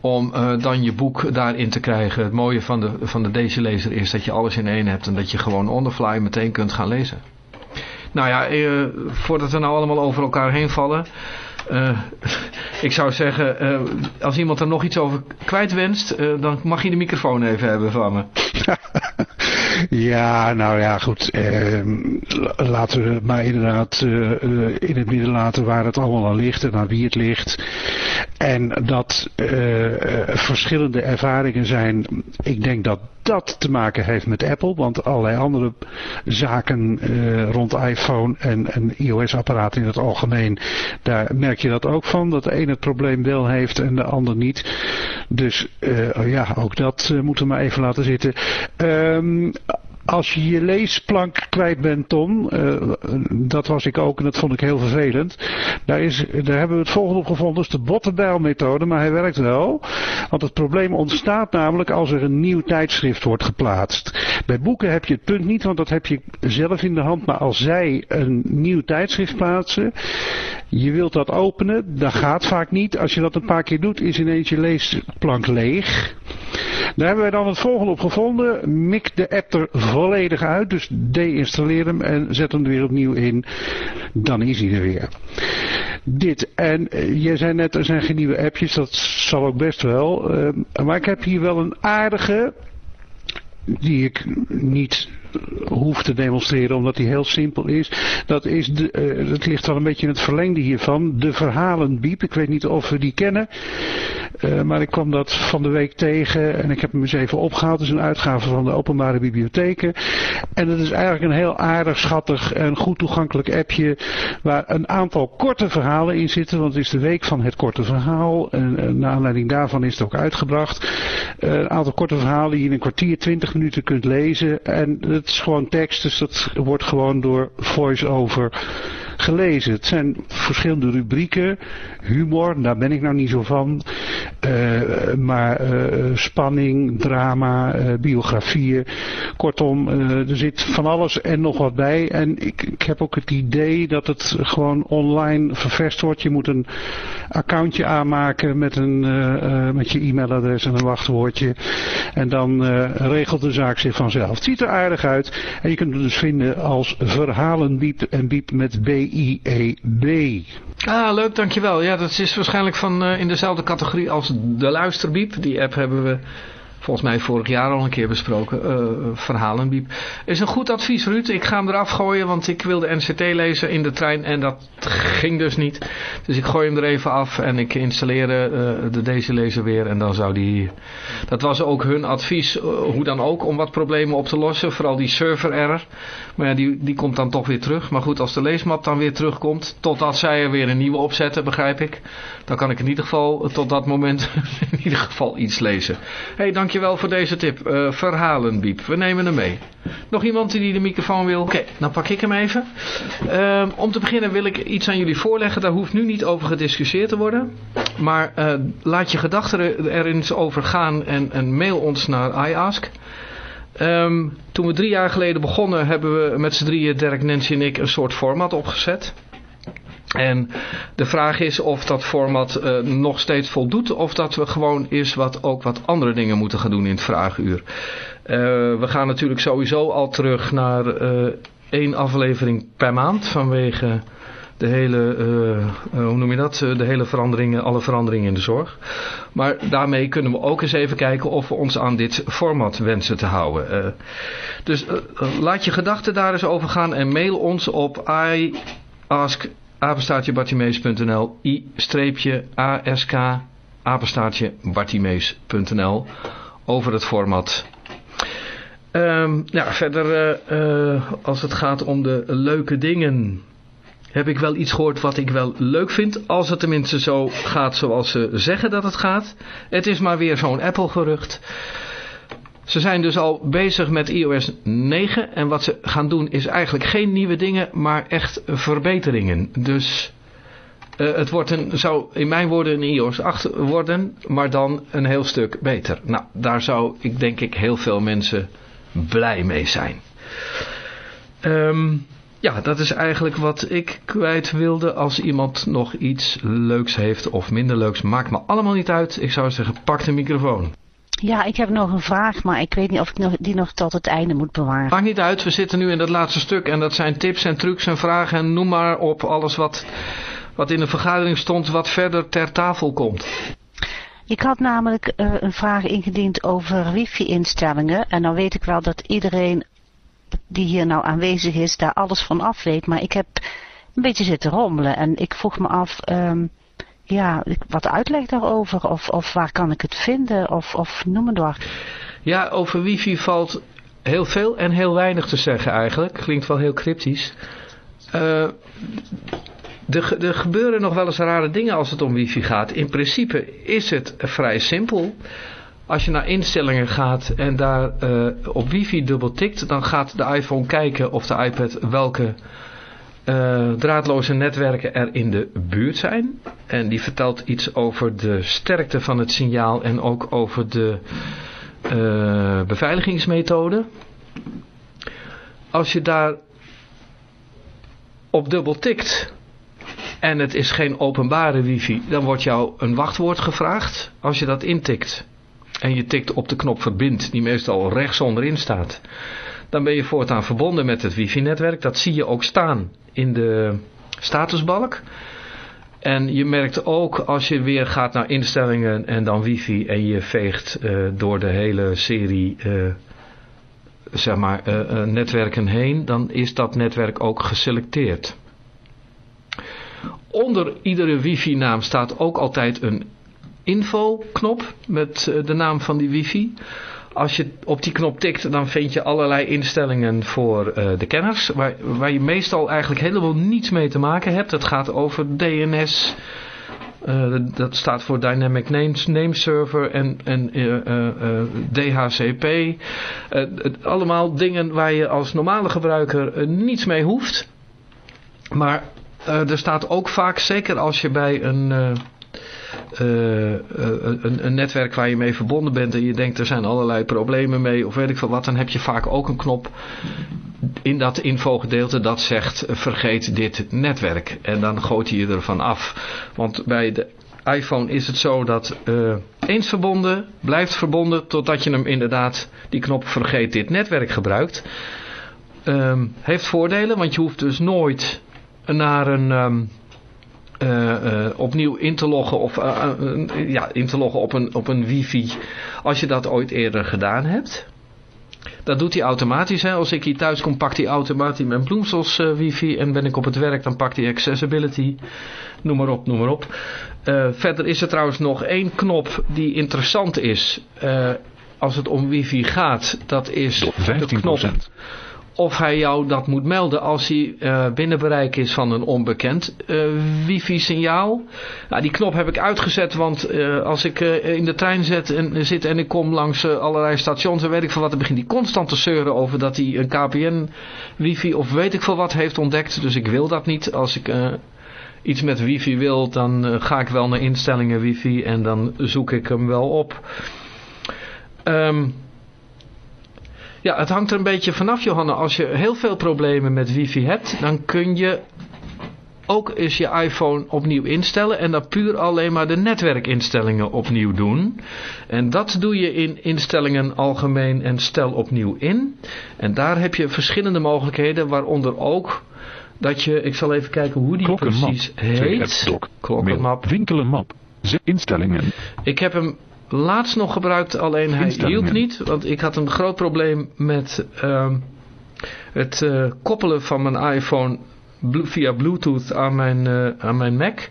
om dan je boek daarin te krijgen. Het mooie van de, van de deze lezer is dat je alles in één hebt en dat je gewoon on the fly meteen kunt gaan lezen. Nou ja, voordat we nou allemaal over elkaar heen vallen... Uh, ik zou zeggen, uh, als iemand er nog iets over kwijt wenst, uh, dan mag je de microfoon even hebben van me. ja, nou ja, goed. Ehm, laten we maar inderdaad in het midden laten waar het allemaal aan ligt en aan wie het ligt. En dat verschillende ervaringen zijn. Ik denk dat dat te maken heeft met Apple, want allerlei andere zaken uh, rond iPhone en, en iOS-apparaten in het algemeen, daar merk je dat ook van, dat de een het probleem wel heeft en de ander niet. Dus uh, ja, ook dat uh, moeten we maar even laten zitten. Um, als je je leesplank kwijt bent, Tom, uh, dat was ik ook en dat vond ik heel vervelend. Daar, is, daar hebben we het volgende op gevonden, is de Bottenbijl-methode, maar hij werkt wel. Want het probleem ontstaat namelijk als er een nieuw tijdschrift wordt geplaatst. Bij boeken heb je het punt niet, want dat heb je zelf in de hand. Maar als zij een nieuw tijdschrift plaatsen, je wilt dat openen, dat gaat vaak niet. Als je dat een paar keer doet, is ineens je leesplank leeg. Daar hebben wij dan het volgende op gevonden. Mik de app er volledig uit. Dus deinstalleer hem en zet hem er weer opnieuw in. Dan is hij er weer. Dit. En uh, jij zei net, er zijn geen nieuwe appjes. Dat zal ook best wel. Uh, maar ik heb hier wel een aardige. Die ik niet hoef te demonstreren omdat die heel simpel is. Dat, is de, uh, dat ligt wel een beetje in het verlengde hiervan. De verhalenbiep. Ik weet niet of we die kennen. Uh, maar ik kwam dat van de week tegen en ik heb hem eens even opgehaald. Het is een uitgave van de openbare bibliotheken. En het is eigenlijk een heel aardig, schattig en goed toegankelijk appje waar een aantal korte verhalen in zitten. Want het is de week van het korte verhaal. En, en naar aanleiding daarvan is het ook uitgebracht. Uh, een aantal korte verhalen die je in een kwartier, twintig minuten kunt lezen. En het is gewoon tekst, dus dat wordt gewoon door voice-over gelezen. Het zijn verschillende rubrieken. Humor, daar ben ik nou niet zo van. Uh, maar uh, spanning, drama, uh, biografieën. Kortom, er zit van alles en nog wat bij. En ik, ik heb ook het idee dat het gewoon online ververst wordt. Je moet een accountje aanmaken met, een, met je e-mailadres en een wachtwoordje. En dan regelt de zaak zich vanzelf. Het ziet er aardig uit. En je kunt het dus vinden als verhalenbiep en biep met B I-E-B. Ah, leuk, dankjewel. Ja, dat is waarschijnlijk van uh, in dezelfde categorie als de luisterbiep. Die app hebben we volgens mij vorig jaar al een keer besproken, uh, verhalenbiep. Is een goed advies Ruud, ik ga hem eraf gooien, want ik wilde NCT lezen in de trein en dat ging dus niet. Dus ik gooi hem er even af en ik installeer uh, de deze lezer weer en dan zou die... Dat was ook hun advies, uh, hoe dan ook, om wat problemen op te lossen, vooral die server error. Maar ja, die, die komt dan toch weer terug. Maar goed, als de leesmap dan weer terugkomt, totdat zij er weer een nieuwe opzetten, begrijp ik. Dan kan ik in ieder geval tot dat moment in ieder geval iets lezen. hey, dank dankjewel voor deze tip. Uh, verhalen, Biep. We nemen hem mee. Nog iemand die de microfoon wil? Oké, dan pak ik hem even. Uh, om te beginnen wil ik iets aan jullie voorleggen. Daar hoeft nu niet over gediscussieerd te worden. Maar uh, laat je gedachten er eens over gaan en, mail ons naar iAsk. Um, toen we drie jaar geleden begonnen hebben we met z'n drieën, Dirk, Nancy en ik, een soort format opgezet. En de vraag is of dat format uh, nog steeds voldoet of dat we gewoon eens wat, ook wat andere dingen moeten gaan doen in het vraaguur. Uh, we gaan natuurlijk sowieso al terug naar uh, één aflevering per maand vanwege de hele, hoe noem je dat, de hele veranderingen, alle veranderingen in de zorg. Maar daarmee kunnen we ook eens even kijken of we ons aan dit format wensen te houden. dus laat je gedachten daar eens over gaan en mail ons op iask apenstaartje bartimees.nl i-ask apenstaartje bartimees.nl over het format. Um, ja, verder uh, uh, als het gaat om de leuke dingen heb ik wel iets gehoord wat ik wel leuk vind. Als het tenminste zo gaat zoals ze zeggen dat het gaat. Het is maar weer zo'n Apple gerucht. Ze zijn dus al bezig met iOS 9 en wat ze gaan doen is eigenlijk geen nieuwe dingen, maar echt verbeteringen. Dus uh, het wordt een, zou in mijn woorden een iOS 8 worden, maar dan een heel stuk beter. Nou, daar zou ik denk ik heel veel mensen blij mee zijn. Um, ja, dat is eigenlijk wat ik kwijt wilde. Als iemand nog iets leuks heeft of minder leuks, maakt me allemaal niet uit. Ik zou zeggen, pak de microfoon. Ja, ik heb nog een vraag, maar ik weet niet of ik die nog tot het einde moet bewaren. Maakt niet uit, we zitten nu in dat laatste stuk en dat zijn tips en trucs en vragen en noem maar op alles wat, wat in de vergadering stond wat verder ter tafel komt. Ik had namelijk uh, een vraag ingediend over wifi-instellingen en dan weet ik wel dat iedereen die hier nou aanwezig is daar alles van af weet, maar ik heb een beetje zitten rommelen en ik vroeg me af... Um, ja, wat uitleg daarover? Of, of waar kan ik het vinden? Of, of noem het maar. Ja, over wifi valt heel veel en heel weinig te zeggen eigenlijk. Klinkt wel heel cryptisch. Uh, er, gebeuren nog wel eens rare dingen als het om wifi gaat. In principe is het vrij simpel. Als je naar instellingen gaat en daar uh, op wifi dubbel tikt, dan gaat de iPhone kijken of de iPad welke uh, draadloze netwerken er in de buurt zijn. En die vertelt iets over de sterkte van het signaal en ook over de uh, beveiligingsmethode. Als je daar op dubbel tikt en het is geen openbare wifi, dan wordt jou een wachtwoord gevraagd. Als je dat intikt en je tikt op de knop verbind, die meestal rechts onderin staat, dan ben je voortaan verbonden met het wifi-netwerk. Dat zie je ook staan in de statusbalk. En je merkt ook als je weer gaat naar instellingen en dan wifi en je veegt uh, door de hele serie uh, zeg maar, uh, netwerken heen, dan is dat netwerk ook geselecteerd. Onder iedere wifi naam staat ook altijd een info knop met de naam van die wifi. Als je op die knop tikt, dan vind je allerlei instellingen voor uh, de kenners. Waar, waar je meestal eigenlijk helemaal niets mee te maken hebt. Het gaat over DNS. Uh, dat staat voor Dynamic Names, Name Server en, en uh, DHCP. allemaal dingen waar je als normale gebruiker niets mee hoeft. Maar er staat ook vaak, zeker als je bij een uh, een, een, netwerk waar je mee verbonden bent en je denkt er zijn allerlei problemen mee of weet ik veel wat, dan heb je vaak ook een knop in dat infogedeelte dat zegt vergeet dit netwerk en dan gooit hij je ervan af. Want bij de iPhone is het zo dat uh, eens verbonden blijft verbonden totdat je hem inderdaad die knop vergeet dit netwerk gebruikt. Um, heeft voordelen, want je hoeft dus nooit naar een... Uh, opnieuw in te loggen of uh, ja, in te loggen op een, op een wifi als je dat ooit eerder gedaan hebt. Dat doet hij automatisch. Hè. Als ik hier thuis kom, pakt hij automatisch mijn Bloemsels wifi. En ben ik op het werk, dan pakt hij accessibility. Noem maar op, noem maar op. verder is er trouwens nog één knop die interessant is. als het om wifi gaat. Dat is de knop of hij jou dat moet melden als hij uh, binnen bereik is van een onbekend uh, wifi-signaal. Nou, die knop heb ik uitgezet, want uh, als ik in de trein zet en, zit en ik kom langs allerlei stations en weet ik veel wat, dan begint hij constant te zeuren over dat hij een KPN-wifi of weet ik veel wat heeft ontdekt. Dus ik wil dat niet. Als ik iets met wifi wil, dan ga ik wel naar instellingen wifi en dan zoek ik hem wel op. Um, ja, het hangt er een beetje vanaf, Johanna. Als je heel veel problemen met wifi hebt, dan kun je ook eens je iPhone opnieuw instellen en dan puur alleen maar de netwerkinstellingen opnieuw doen. En dat doe je in instellingen algemeen en stel opnieuw in. En daar heb je verschillende mogelijkheden, waaronder ook dat je, ik zal even kijken hoe die precies heet. Klokkenmap. Winkelenmap. Instellingen. Ik heb hem laatst nog gebruikt, alleen hij hielp niet. Want ik had een groot probleem met uh, het uh, koppelen van mijn iPhone via Bluetooth aan mijn, uh, aan mijn Mac.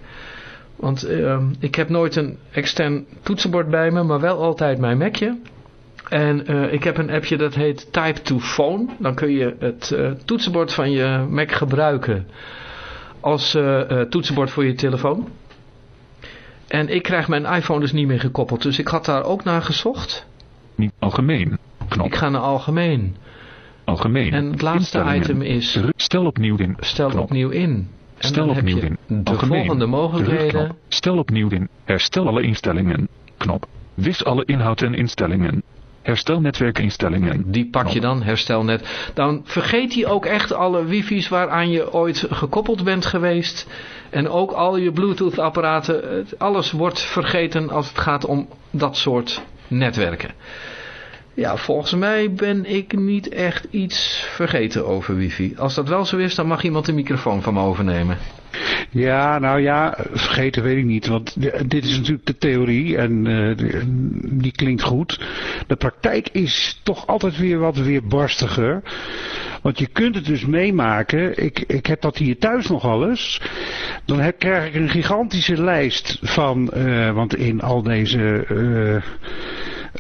Want ehm, ik heb nooit een extern toetsenbord bij me, maar wel altijd mijn Macje. En uh, ik heb een appje dat heet Type to Phone. Dan kun je het toetsenbord van je Mac gebruiken als toetsenbord voor je telefoon. En ik krijg mijn iPhone dus niet meer gekoppeld. Dus ik had daar ook naar gezocht. Niet algemeen. Knop. Ik ga naar algemeen. Algemeen. En het laatste item is... Stel opnieuw in. Stel opnieuw in. En Stel opnieuw in. De algemeen. volgende mogelijkheden. Stel opnieuw in. Herstel alle instellingen. Knop. Wis alle inhoud en instellingen. Herstel netwerkinstellingen. Die pak je dan, herstel net. Dan vergeet hij ook echt alle wifi's waaraan je ooit gekoppeld bent geweest. En ook al je bluetooth apparaten. Alles wordt vergeten als het gaat om dat soort netwerken. Ja, volgens mij ben ik niet echt iets vergeten over wifi. Als dat wel zo is, dan mag iemand de microfoon van me overnemen. Ja, nou ja, vergeten weet ik niet. Want dit is natuurlijk de theorie en uh, die klinkt goed. De praktijk is toch altijd weer wat weerbarstiger. Want je kunt het dus meemaken. Ik, ik heb dat hier thuis nog alles. Dan krijg ik een gigantische lijst van... Uh, want in al deze... Uh,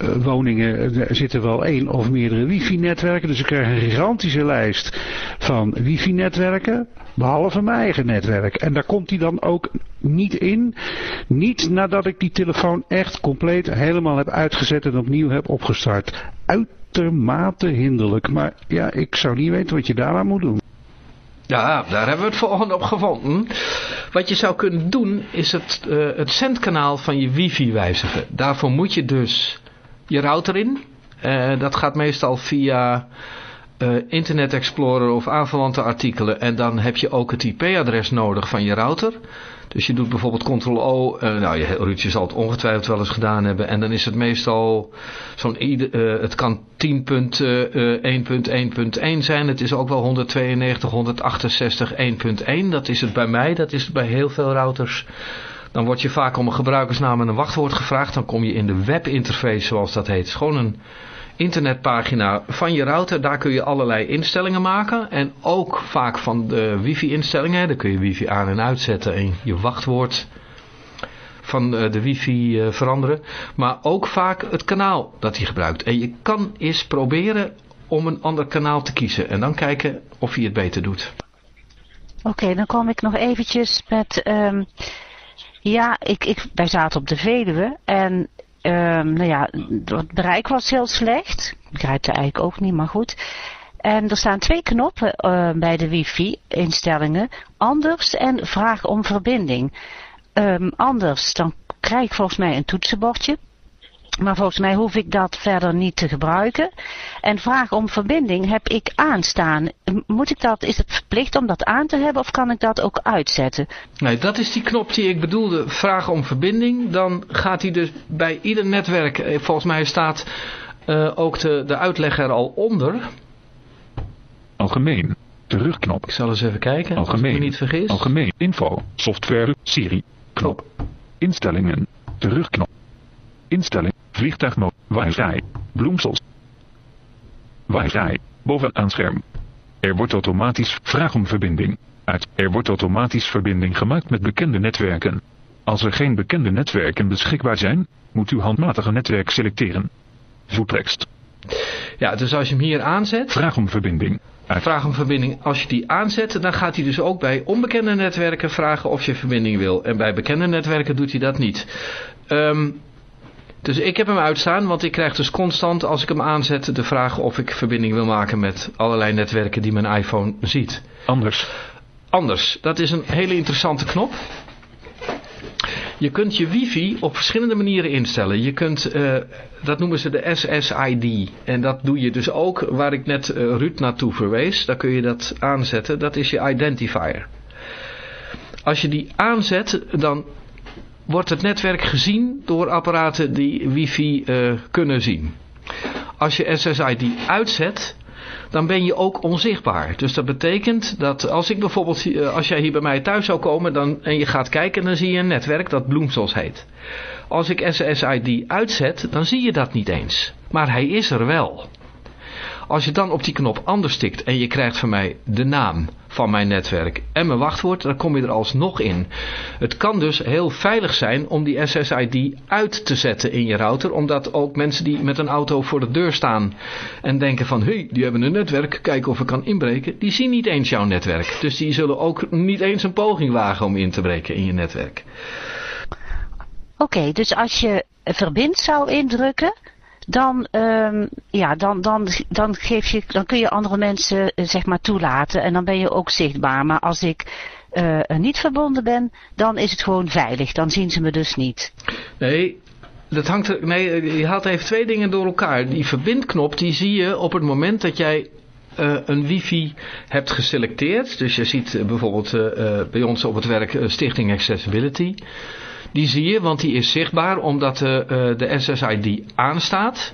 woningen zitten wel één of meerdere wifi-netwerken. Dus ik krijg een gigantische lijst van wifi-netwerken. Behalve mijn eigen netwerk. En daar komt hij dan ook niet in. Niet nadat ik die telefoon echt compleet helemaal heb uitgezet en opnieuw heb opgestart. Uitermate hinderlijk. Maar ja, ik zou niet weten wat je daaraan moet doen. Ja, daar hebben we het volgende op gevonden. Wat je zou kunnen doen is het, uh, het zendkanaal van je wifi wijzigen. Daarvoor moet je dus je router in. Uh, dat gaat meestal via uh, Internet Explorer of aanverwante artikelen. En dan heb je ook het IP-adres nodig van je router. Dus je doet bijvoorbeeld Ctrl-O. Uh, nou, je, zal het ongetwijfeld wel eens gedaan hebben. En dan is het meestal zo'n... Het kan 10.1.1.1 zijn. Het is ook wel 192, 168, 1.1. Dat is het bij mij. Dat is het bij heel veel routers. Dan word je vaak om een gebruikersnaam en een wachtwoord gevraagd. Dan kom je in de webinterface zoals dat heet. Gewoon een internetpagina van je router. Daar kun je allerlei instellingen maken. En ook vaak van de wifi instellingen. Daar kun je wifi aan en uitzetten en je wachtwoord van eh, de wifi eh, veranderen. Maar ook vaak het kanaal dat hij gebruikt. En je kan eens proberen om een ander kanaal te kiezen. En dan kijken of hij het beter doet. Oké, dan kom ik nog eventjes met... Um, ja, ik, ik, wij zaten op de Veluwe en Um, nou ja, het bereik was heel slecht. Ik begrijp het eigenlijk ook niet, maar goed. En er staan twee knoppen uh, bij de wifi-instellingen. Anders en vraag om verbinding. Um, anders, dan krijg ik volgens mij een toetsenbordje. Maar volgens mij hoef ik dat verder niet te gebruiken. En vraag om verbinding heb ik aanstaan. Moet ik dat, is het verplicht om dat aan te hebben of kan ik dat ook uitzetten? Nee, dat is die knop die ik bedoelde. Vraag om verbinding. Dan gaat hij dus bij ieder netwerk, eh, volgens mij staat uh, ook de, de uitleg er al onder. Algemeen. Terugknop. Ik zal eens even kijken. Algemeen. Als ik me niet vergis. Algemeen. Info. Software. Siri. Knop. Instellingen. Terugknop. Instelling. Vliegtuigmode. Wifi. Bloemsels. Wifi. Bovenaan scherm. Er wordt automatisch vraag om verbinding. Uit. Er wordt automatisch verbinding gemaakt met bekende netwerken. Als er geen bekende netwerken beschikbaar zijn, moet u handmatig een netwerk selecteren. Voettekst. Ja, dus als je hem hier aanzet... Vraag om verbinding. Vraag om verbinding. Als je die aanzet, dan gaat hij dus ook bij onbekende netwerken vragen of je verbinding wil. En bij bekende netwerken doet hij dat niet. Ehm, dus ik heb hem uitstaan, want ik krijg dus constant als ik hem aanzet de vraag of ik verbinding wil maken met allerlei netwerken die mijn iPhone ziet. Anders. Anders. Dat is een hele interessante knop. Je kunt je wifi op verschillende manieren instellen. Je kunt, uh, dat noemen ze de SSID. En dat doe je dus ook waar ik net uh, Ruud naartoe verwees. Daar kun je dat aanzetten. Dat is je identifier. Als je die aanzet, dan wordt het netwerk gezien door apparaten die wifi uh, kunnen zien. Als je SSID uitzet, dan ben je ook onzichtbaar. Dus dat betekent dat als ik bijvoorbeeld, eh, als jij hier bij mij thuis zou komen dan, en je gaat kijken, dan zie je een netwerk dat Bloomsels heet. Als ik SSID uitzet, dan zie je dat niet eens. Maar hij is er wel. Als je dan op die knop anders stikt en je krijgt van mij de naam van mijn netwerk en mijn wachtwoord, dan kom je er alsnog in. Het kan dus heel veilig zijn om die SSID uit te zetten in je router, omdat ook mensen die met een auto voor de deur staan en denken van, hé, die hebben een netwerk, kijken of ik kan inbreken, die zien niet eens jouw netwerk. Dus die zullen ook niet eens een poging wagen om in te breken in je netwerk. Oké, dus als je verbind zou indrukken, dan, um, ja, dan, dan, dan, geef je, dan kun je andere mensen uh, zeg maar toelaten en dan ben je ook zichtbaar. Maar als ik uh, niet verbonden ben, dan is het gewoon veilig. Dan zien ze me dus niet. Nee, dat hangt nee, je haalt even twee dingen door elkaar. Die verbindknop die zie je op het moment dat jij uh, een wifi hebt geselecteerd. Dus je ziet uh, bijvoorbeeld uh, bij ons op het werk Stichting Accessibility. Die zie je, want die is zichtbaar omdat de, SSID aanstaat.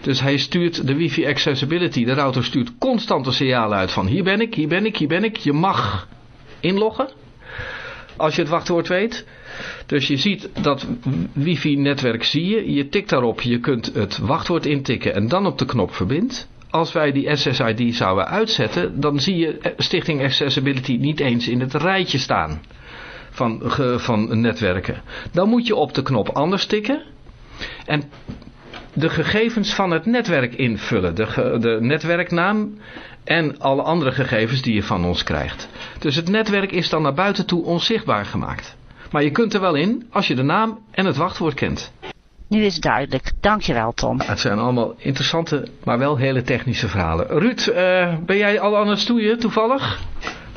Dus hij stuurt de wifi accessibility, de router stuurt constant een signaal uit van hier ben ik, hier ben ik, hier ben ik. Je mag inloggen als je het wachtwoord weet. Dus je ziet dat wifi netwerk zie je. Je tikt daarop, je kunt het wachtwoord intikken en dan op de knop verbind. Als wij die SSID zouden uitzetten, dan zie je Stichting Accessibility niet eens in het rijtje staan van, van netwerken. Dan moet je op de knop anders tikken. En de gegevens van het netwerk invullen. De, de netwerknaam en alle andere gegevens die je van ons krijgt. Dus het netwerk is dan naar buiten toe onzichtbaar gemaakt. Maar je kunt er wel in als je de naam en het wachtwoord kent. Nu is het duidelijk. Dankjewel Tom. Het zijn allemaal interessante, maar wel hele technische verhalen. Ruud, uh, ben jij al aan het stoeien toevallig?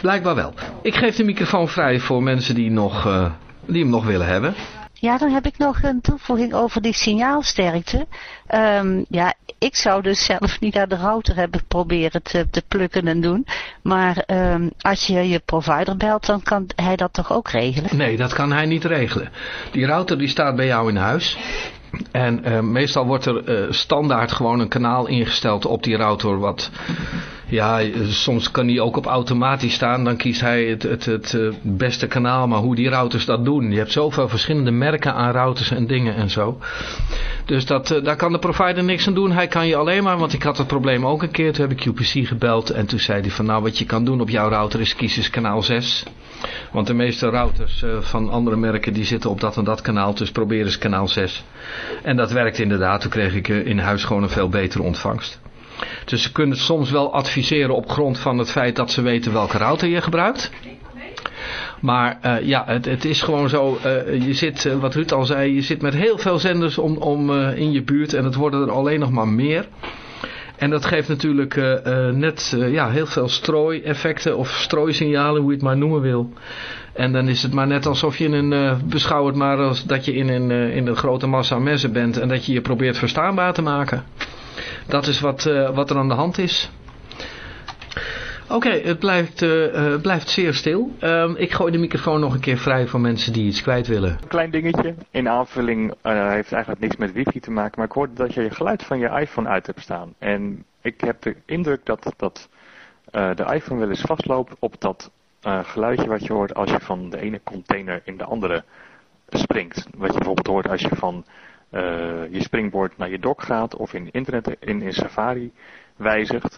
Blijkbaar wel. Ik geef de microfoon vrij voor mensen die, nog, uh, die hem nog willen hebben. Ja, dan heb ik nog een toevoeging over die signaalsterkte. Um, ja, ik zou dus zelf niet aan de router hebben proberen te, te plukken en doen. Maar um, als je je provider belt, dan kan hij dat toch ook regelen? Nee, dat kan hij niet regelen. Die router die staat bij jou in huis. En uh, meestal wordt er uh, standaard gewoon een kanaal ingesteld op die router wat... Ja, soms kan die ook op automatisch staan. Dan kiest hij het, het, het, het beste kanaal. Maar hoe die routers dat doen. Je hebt zoveel verschillende merken aan routers en dingen en zo. Dus dat, daar kan de provider niks aan doen. Hij kan je alleen maar, want ik had het probleem ook een keer. Toen heb ik QPC gebeld. En toen zei hij van nou wat je kan doen op jouw router is kies eens kanaal 6. Want de meeste routers uh, van andere merken die zitten op dat en dat kanaal. Dus probeer eens kanaal 6. En dat werkt inderdaad. Toen kreeg ik in huis gewoon een veel betere ontvangst. Dus ze kunnen soms wel adviseren op grond van het feit dat ze weten welke router je gebruikt. Maar uh, ja, het, het, is gewoon zo, je zit, wat Ruud al zei, je zit met heel veel zenders om, om in je buurt en het worden er alleen nog maar meer. En dat geeft natuurlijk net ja, heel veel strooi-effecten of strooisignalen, hoe je het maar noemen wil. En dan is het maar net alsof je in een, beschouw het maar als dat je in een, in een grote massa messen bent en dat je je probeert verstaanbaar te maken. Dat is wat, uh, wat er aan de hand is. Oké, het blijft, uh, blijft zeer stil. Uh, ik gooi de microfoon nog een keer vrij voor mensen die iets kwijt willen. Een klein dingetje. In aanvulling heeft eigenlijk niks met wifi te maken. Maar ik hoorde dat je je geluid van je iPhone uit hebt staan. En ik heb de indruk dat, dat de iPhone wel eens vastloopt op dat geluidje wat je hoort als je van de ene container in de andere springt. Wat je bijvoorbeeld hoort als je van je springboard naar je dock gaat of in internet in, in Safari wijzigt.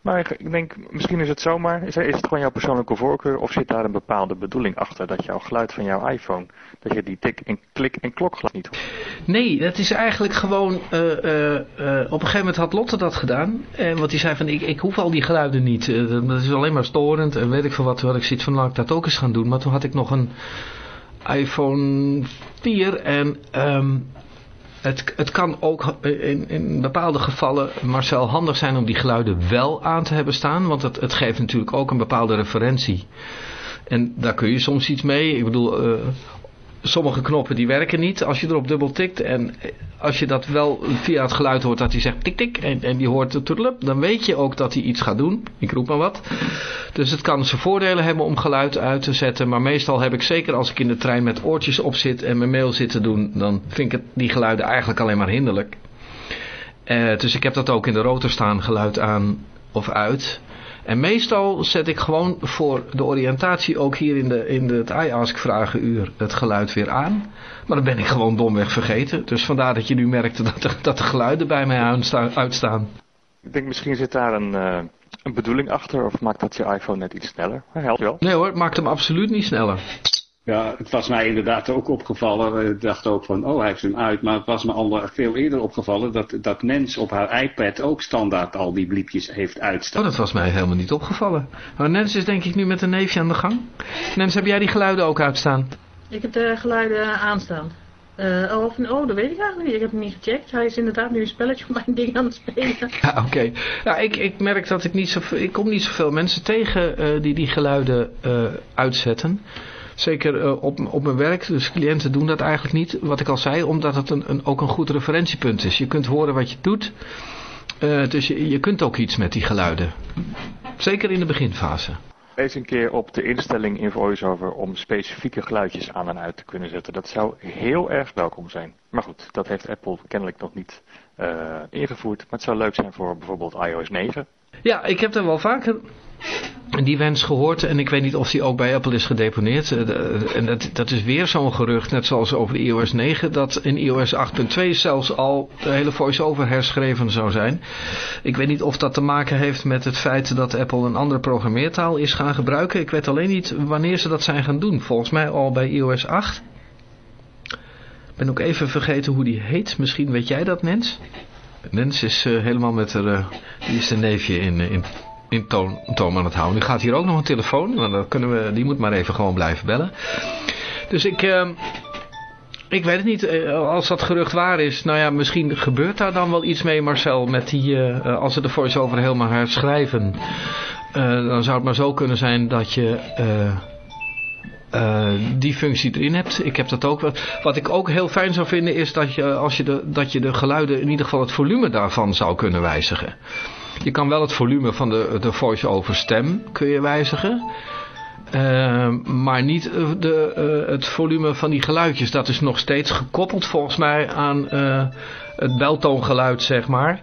Maar ik denk, misschien is het zomaar, is, het gewoon jouw persoonlijke voorkeur of zit daar een bepaalde bedoeling achter dat jouw geluid van jouw iPhone, dat je die tik en klik en klokgeluid niet hoort? Nee, dat is eigenlijk gewoon, uh, uh, op een gegeven moment had Lotte dat gedaan. En want die zei van, ik, ik hoef al die geluiden niet, dat is alleen maar storend en weet ik veel wat, wat ik zit van, laat ik dat ook eens gaan doen. Maar toen had ik nog een iPhone 4 en um, het, het kan ook in, in bepaalde gevallen, Marcel, handig zijn om die geluiden wel aan te hebben staan. Want het, het geeft natuurlijk ook een bepaalde referentie. En daar kun je soms iets mee. Ik bedoel, uh, sommige knoppen die werken niet als je erop dubbel tikt. En als je dat wel via het geluid hoort dat hij zegt tik tik en, en die hoort toedelup, dan weet je ook dat hij iets gaat doen. Ik roep maar wat. Dus het kan zijn voordelen hebben om geluid uit te zetten. Maar meestal heb ik zeker als ik in de trein met oortjes op zit en mijn mail zit te doen, dan vind ik het, die geluiden eigenlijk alleen maar hinderlijk. Uh, dus ik heb dat ook in de rotor staan, geluid aan of uit. En meestal zet ik gewoon voor de oriëntatie ook hier in, de, in het iAsk vragenuur het geluid weer aan. Maar dan ben ik gewoon domweg vergeten. Dus vandaar dat je nu merkt dat de, dat de geluiden bij mij uitstaan. Ik denk misschien zit daar een, uh, een bedoeling achter of maakt dat je iPhone net iets sneller? Helpt wel. Nee hoor, het maakt hem absoluut niet sneller. Ja, het was mij inderdaad ook opgevallen. Ik dacht ook van, oh hij heeft hem uit. Maar het was me al veel eerder opgevallen dat, dat Nens op haar iPad ook standaard al die bliepjes heeft uitstaan. Oh, dat was mij helemaal niet opgevallen. Maar Nens is denk ik nu met een neefje aan de gang. Nens, heb jij die geluiden ook uitstaan? Ik heb de geluiden aanstaan. Uh, of, oh, dat weet ik eigenlijk niet. Ik heb hem niet gecheckt. Hij is inderdaad nu een spelletje op mijn ding aan het spelen. Ja, oké. Okay. Ja, ik, ik merk dat ik niet zo ik kom niet zoveel mensen tegen uh, die die geluiden uh, uitzetten. Zeker uh, op, op mijn werk, dus cliënten doen dat eigenlijk niet. Wat ik al zei, omdat het een, een, ook een goed referentiepunt is. Je kunt horen wat je doet. Uh, dus je, je kunt ook iets met die geluiden. Zeker in de beginfase. Eens een keer op de instelling in VoiceOver om specifieke geluidjes aan en uit te kunnen zetten. Dat zou heel erg welkom zijn. Maar goed, dat heeft Apple kennelijk nog niet uh, ingevoerd. Maar het zou leuk zijn voor bijvoorbeeld iOS 9. Ja, ik heb er wel vaker die wens gehoord en ik weet niet of die ook bij Apple is gedeponeerd. Eh, en dat, dat is weer zo'n gerucht, net zoals over de iOS 9, dat in iOS 8.2 zelfs al de hele voice-over herschreven zou zijn. Ik weet niet of dat te maken heeft met het feit dat Apple een andere programmeertaal is gaan gebruiken. Ik weet alleen niet wanneer ze dat zijn gaan doen. Volgens mij al bij iOS 8. Ik ben ook even vergeten hoe die heet. Misschien weet jij dat, Nens? Nens is uh, helemaal met haar, die is de neefje in, in in toon, toon aan het houden. Nu gaat hier ook nog een telefoon, maar dan kunnen we, die moet maar even gewoon blijven bellen. Dus ik, uh, ik weet het niet, eh, als dat gerucht waar is, nou ja, misschien gebeurt daar dan wel iets mee Marcel, met die, als ze de voice-over helemaal herschrijven. dan zou het maar zo kunnen zijn dat je... Uh, die functie erin hebt. Ik heb dat ook. Wat, ik ook heel fijn zou vinden is dat je, als je de, dat je de geluiden, in ieder geval het volume daarvan zou kunnen wijzigen. Je kan wel het volume van de, de voice-over stem kun je wijzigen. Uh, maar niet de, uh, het volume van die geluidjes. Dat is nog steeds gekoppeld volgens mij aan het beltoongeluid, zeg maar.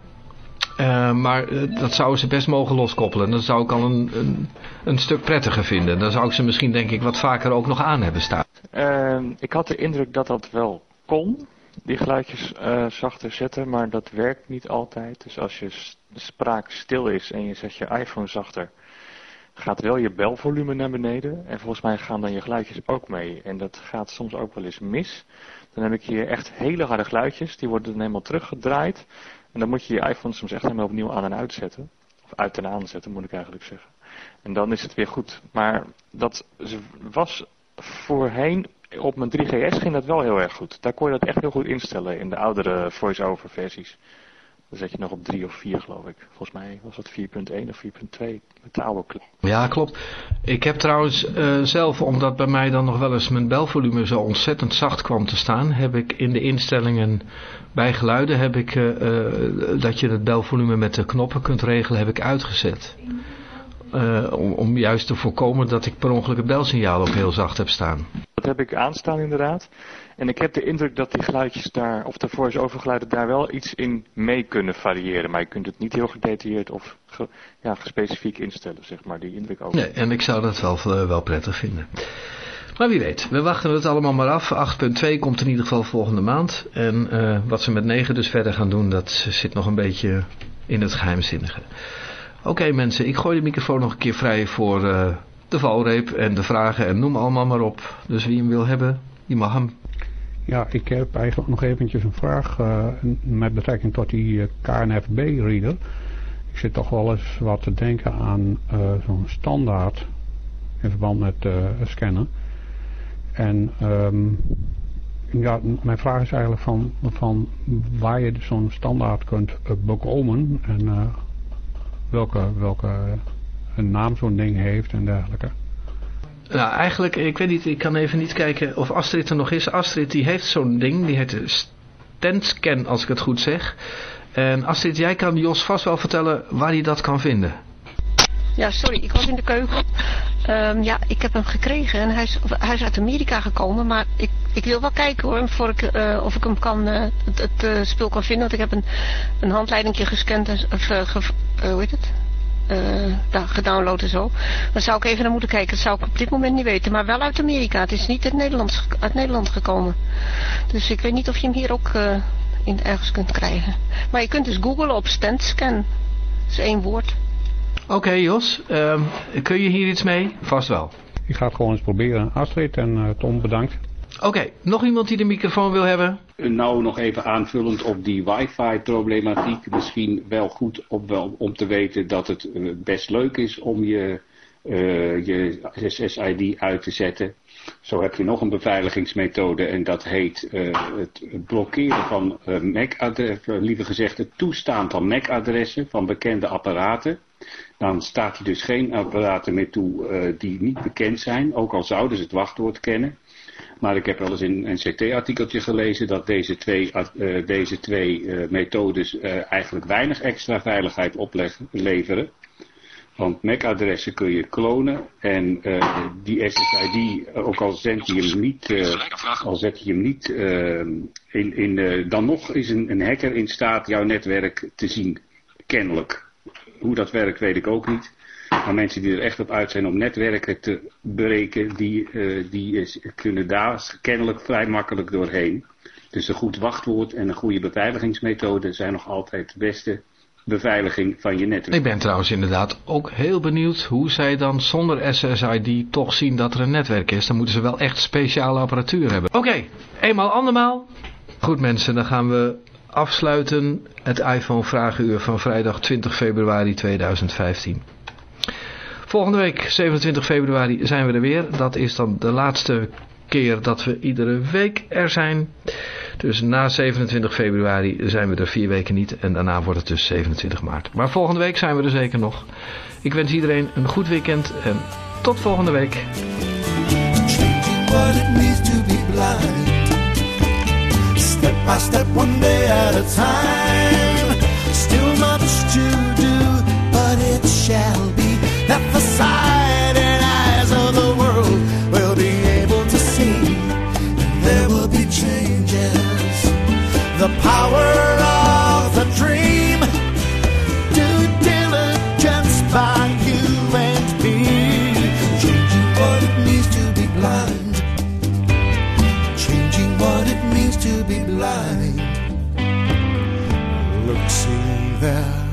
Maar dat zouden ze best mogen loskoppelen. Dat zou ik al een, een, stuk prettiger vinden. Dan zou ik ze misschien denk ik wat vaker ook nog aan hebben staan. Ehm, ik had de indruk dat dat wel kon. Die geluidjes zachter zetten. Maar dat werkt niet altijd. Dus als je spraak stil is en je zet je iPhone zachter, gaat wel je belvolume naar beneden. En volgens mij gaan dan je geluidjes ook mee. En dat gaat soms ook wel eens mis. Dan heb ik hier echt hele harde geluidjes, die worden dan helemaal teruggedraaid. En dan moet je je iPhone soms echt helemaal opnieuw aan en uitzetten. Of uit en aanzetten, moet ik eigenlijk zeggen. En dan is het weer goed. Maar dat was voorheen op mijn 3GS ging dat wel heel erg goed. Daar kon je dat echt heel goed instellen in de oudere voice-over versies. Dan zet je nog op 3 of 4 geloof ik. Volgens mij was dat 4.1 of 4.2 met de oude klep. Ja, klopt. Ik heb trouwens uh, zelf, omdat bij mij dan nog wel eens mijn belvolume zo ontzettend zacht kwam te staan, heb ik in de instellingen bij geluiden heb ik uh, uh, dat je het belvolume met de knoppen kunt regelen, heb ik uitgezet. om, om juist te voorkomen dat ik per ongeluk het belsignaal op heel zacht heb staan. Dat heb ik aanstaan inderdaad. En ik heb de indruk dat die geluidjes daar, of de voice-over geluiden daar wel iets in mee kunnen variëren. Maar je kunt het niet heel gedetailleerd of ja, specifiek instellen, zeg maar. Die indruk ook. Nee, en ik zou dat wel, uh, wel prettig vinden. Maar wie weet, we wachten het allemaal maar af. 8.2 komt in ieder geval volgende maand. En uh, wat ze met 9 dus verder gaan doen, dat zit nog een beetje in het geheimzinnige. Oké mensen, ik gooi de microfoon nog een keer vrij voor uh, de valreep en de vragen en noem allemaal maar op. Dus wie hem wil hebben, die mag hem. Ja, ik heb eigenlijk nog eventjes een vraag uh, met betrekking tot die uh, KNFB-reader. Ik zit toch wel eens wat te denken aan zo'n standaard in verband met scannen. En um, ja, mijn vraag is eigenlijk van, van waar je zo'n standaard kunt bekomen en welke, welke naam zo'n ding heeft en dergelijke. Nou, eigenlijk, ik weet niet, ik kan even niet kijken of Astrid er nog is. Astrid die heeft zo'n ding, die heet Stendscan als ik het goed zeg. En Astrid, jij kan Jos vast wel vertellen waar hij dat kan vinden. Ja, sorry, ik was in de keuken. Um, ja, ik heb hem gekregen en hij is, hij is uit Amerika gekomen, maar ik, ik wil wel kijken hoor, voor ik, uh, of ik hem kan, uh, het, het uh, spul kan vinden. Want ik heb een, een handleidingje gescand, of hoe heet het? Uh, gedownload en zo. Dan zou ik even naar moeten kijken. Dat zou ik op dit moment niet weten. Maar wel uit Amerika. Het is niet uit Nederland, uit Nederland gekomen. Dus ik weet niet of je hem hier ook uh, in, ergens kunt krijgen. Maar je kunt dus googlen op StandScan. Dat is één woord. Oké Jos, um, kun je hier iets mee? Vast wel. Ik ga het gewoon eens proberen. Astrid en uh, Tom, bedankt. Oké, nog iemand die de microfoon wil hebben? Nou, nog even aanvullend op die wifi-problematiek. Misschien wel goed op, wel, om te weten dat het uh, best leuk is om je, uh, je SSID uit te zetten. Zo heb je nog een beveiligingsmethode en dat heet het blokkeren van MAC-adressen, liever gezegd het toestaan van MAC-adressen van bekende apparaten. Dan staat hij dus geen apparaten meer toe die niet bekend zijn, ook al zouden ze het wachtwoord kennen. Maar ik heb wel eens in een CT-artikeltje gelezen dat deze twee, uh, deze twee uh, methodes eigenlijk weinig extra veiligheid opleveren. Want MAC-adressen kun je klonen en die SSID, ook al zet je hem niet, al zet je hem niet in, in dan nog is een, een hacker in staat jouw netwerk te zien, kennelijk. Hoe dat werkt weet ik ook niet. Maar mensen die er echt op uit zijn om netwerken te breken, die, uh, die is, kunnen daar kennelijk vrij makkelijk doorheen. Dus een goed wachtwoord en een goede beveiligingsmethode zijn nog altijd de beste beveiliging van je netwerk. Ik ben trouwens inderdaad ook heel benieuwd hoe zij dan zonder SSID toch zien dat er een netwerk is. Dan moeten ze wel echt speciale apparatuur hebben. Oké, eenmaal andermaal. Goed mensen, dan gaan we afsluiten het iPhone Vragenuur van vrijdag 20 februari 2015. Volgende week, 27 februari, zijn we er weer. Dat is dan de laatste keer dat we iedere week er zijn. Dus na 27 februari zijn we er vier weken niet. En daarna wordt het dus 27 maart. Maar volgende week zijn we er zeker nog. Ik wens iedereen een goed weekend en tot volgende week. That the sight and eyes of the world will be able to see. There will be changes. The power of the dream. Due diligence by you and me. Changing what it means to be blind. Changing what it means to be blind. Look, see there.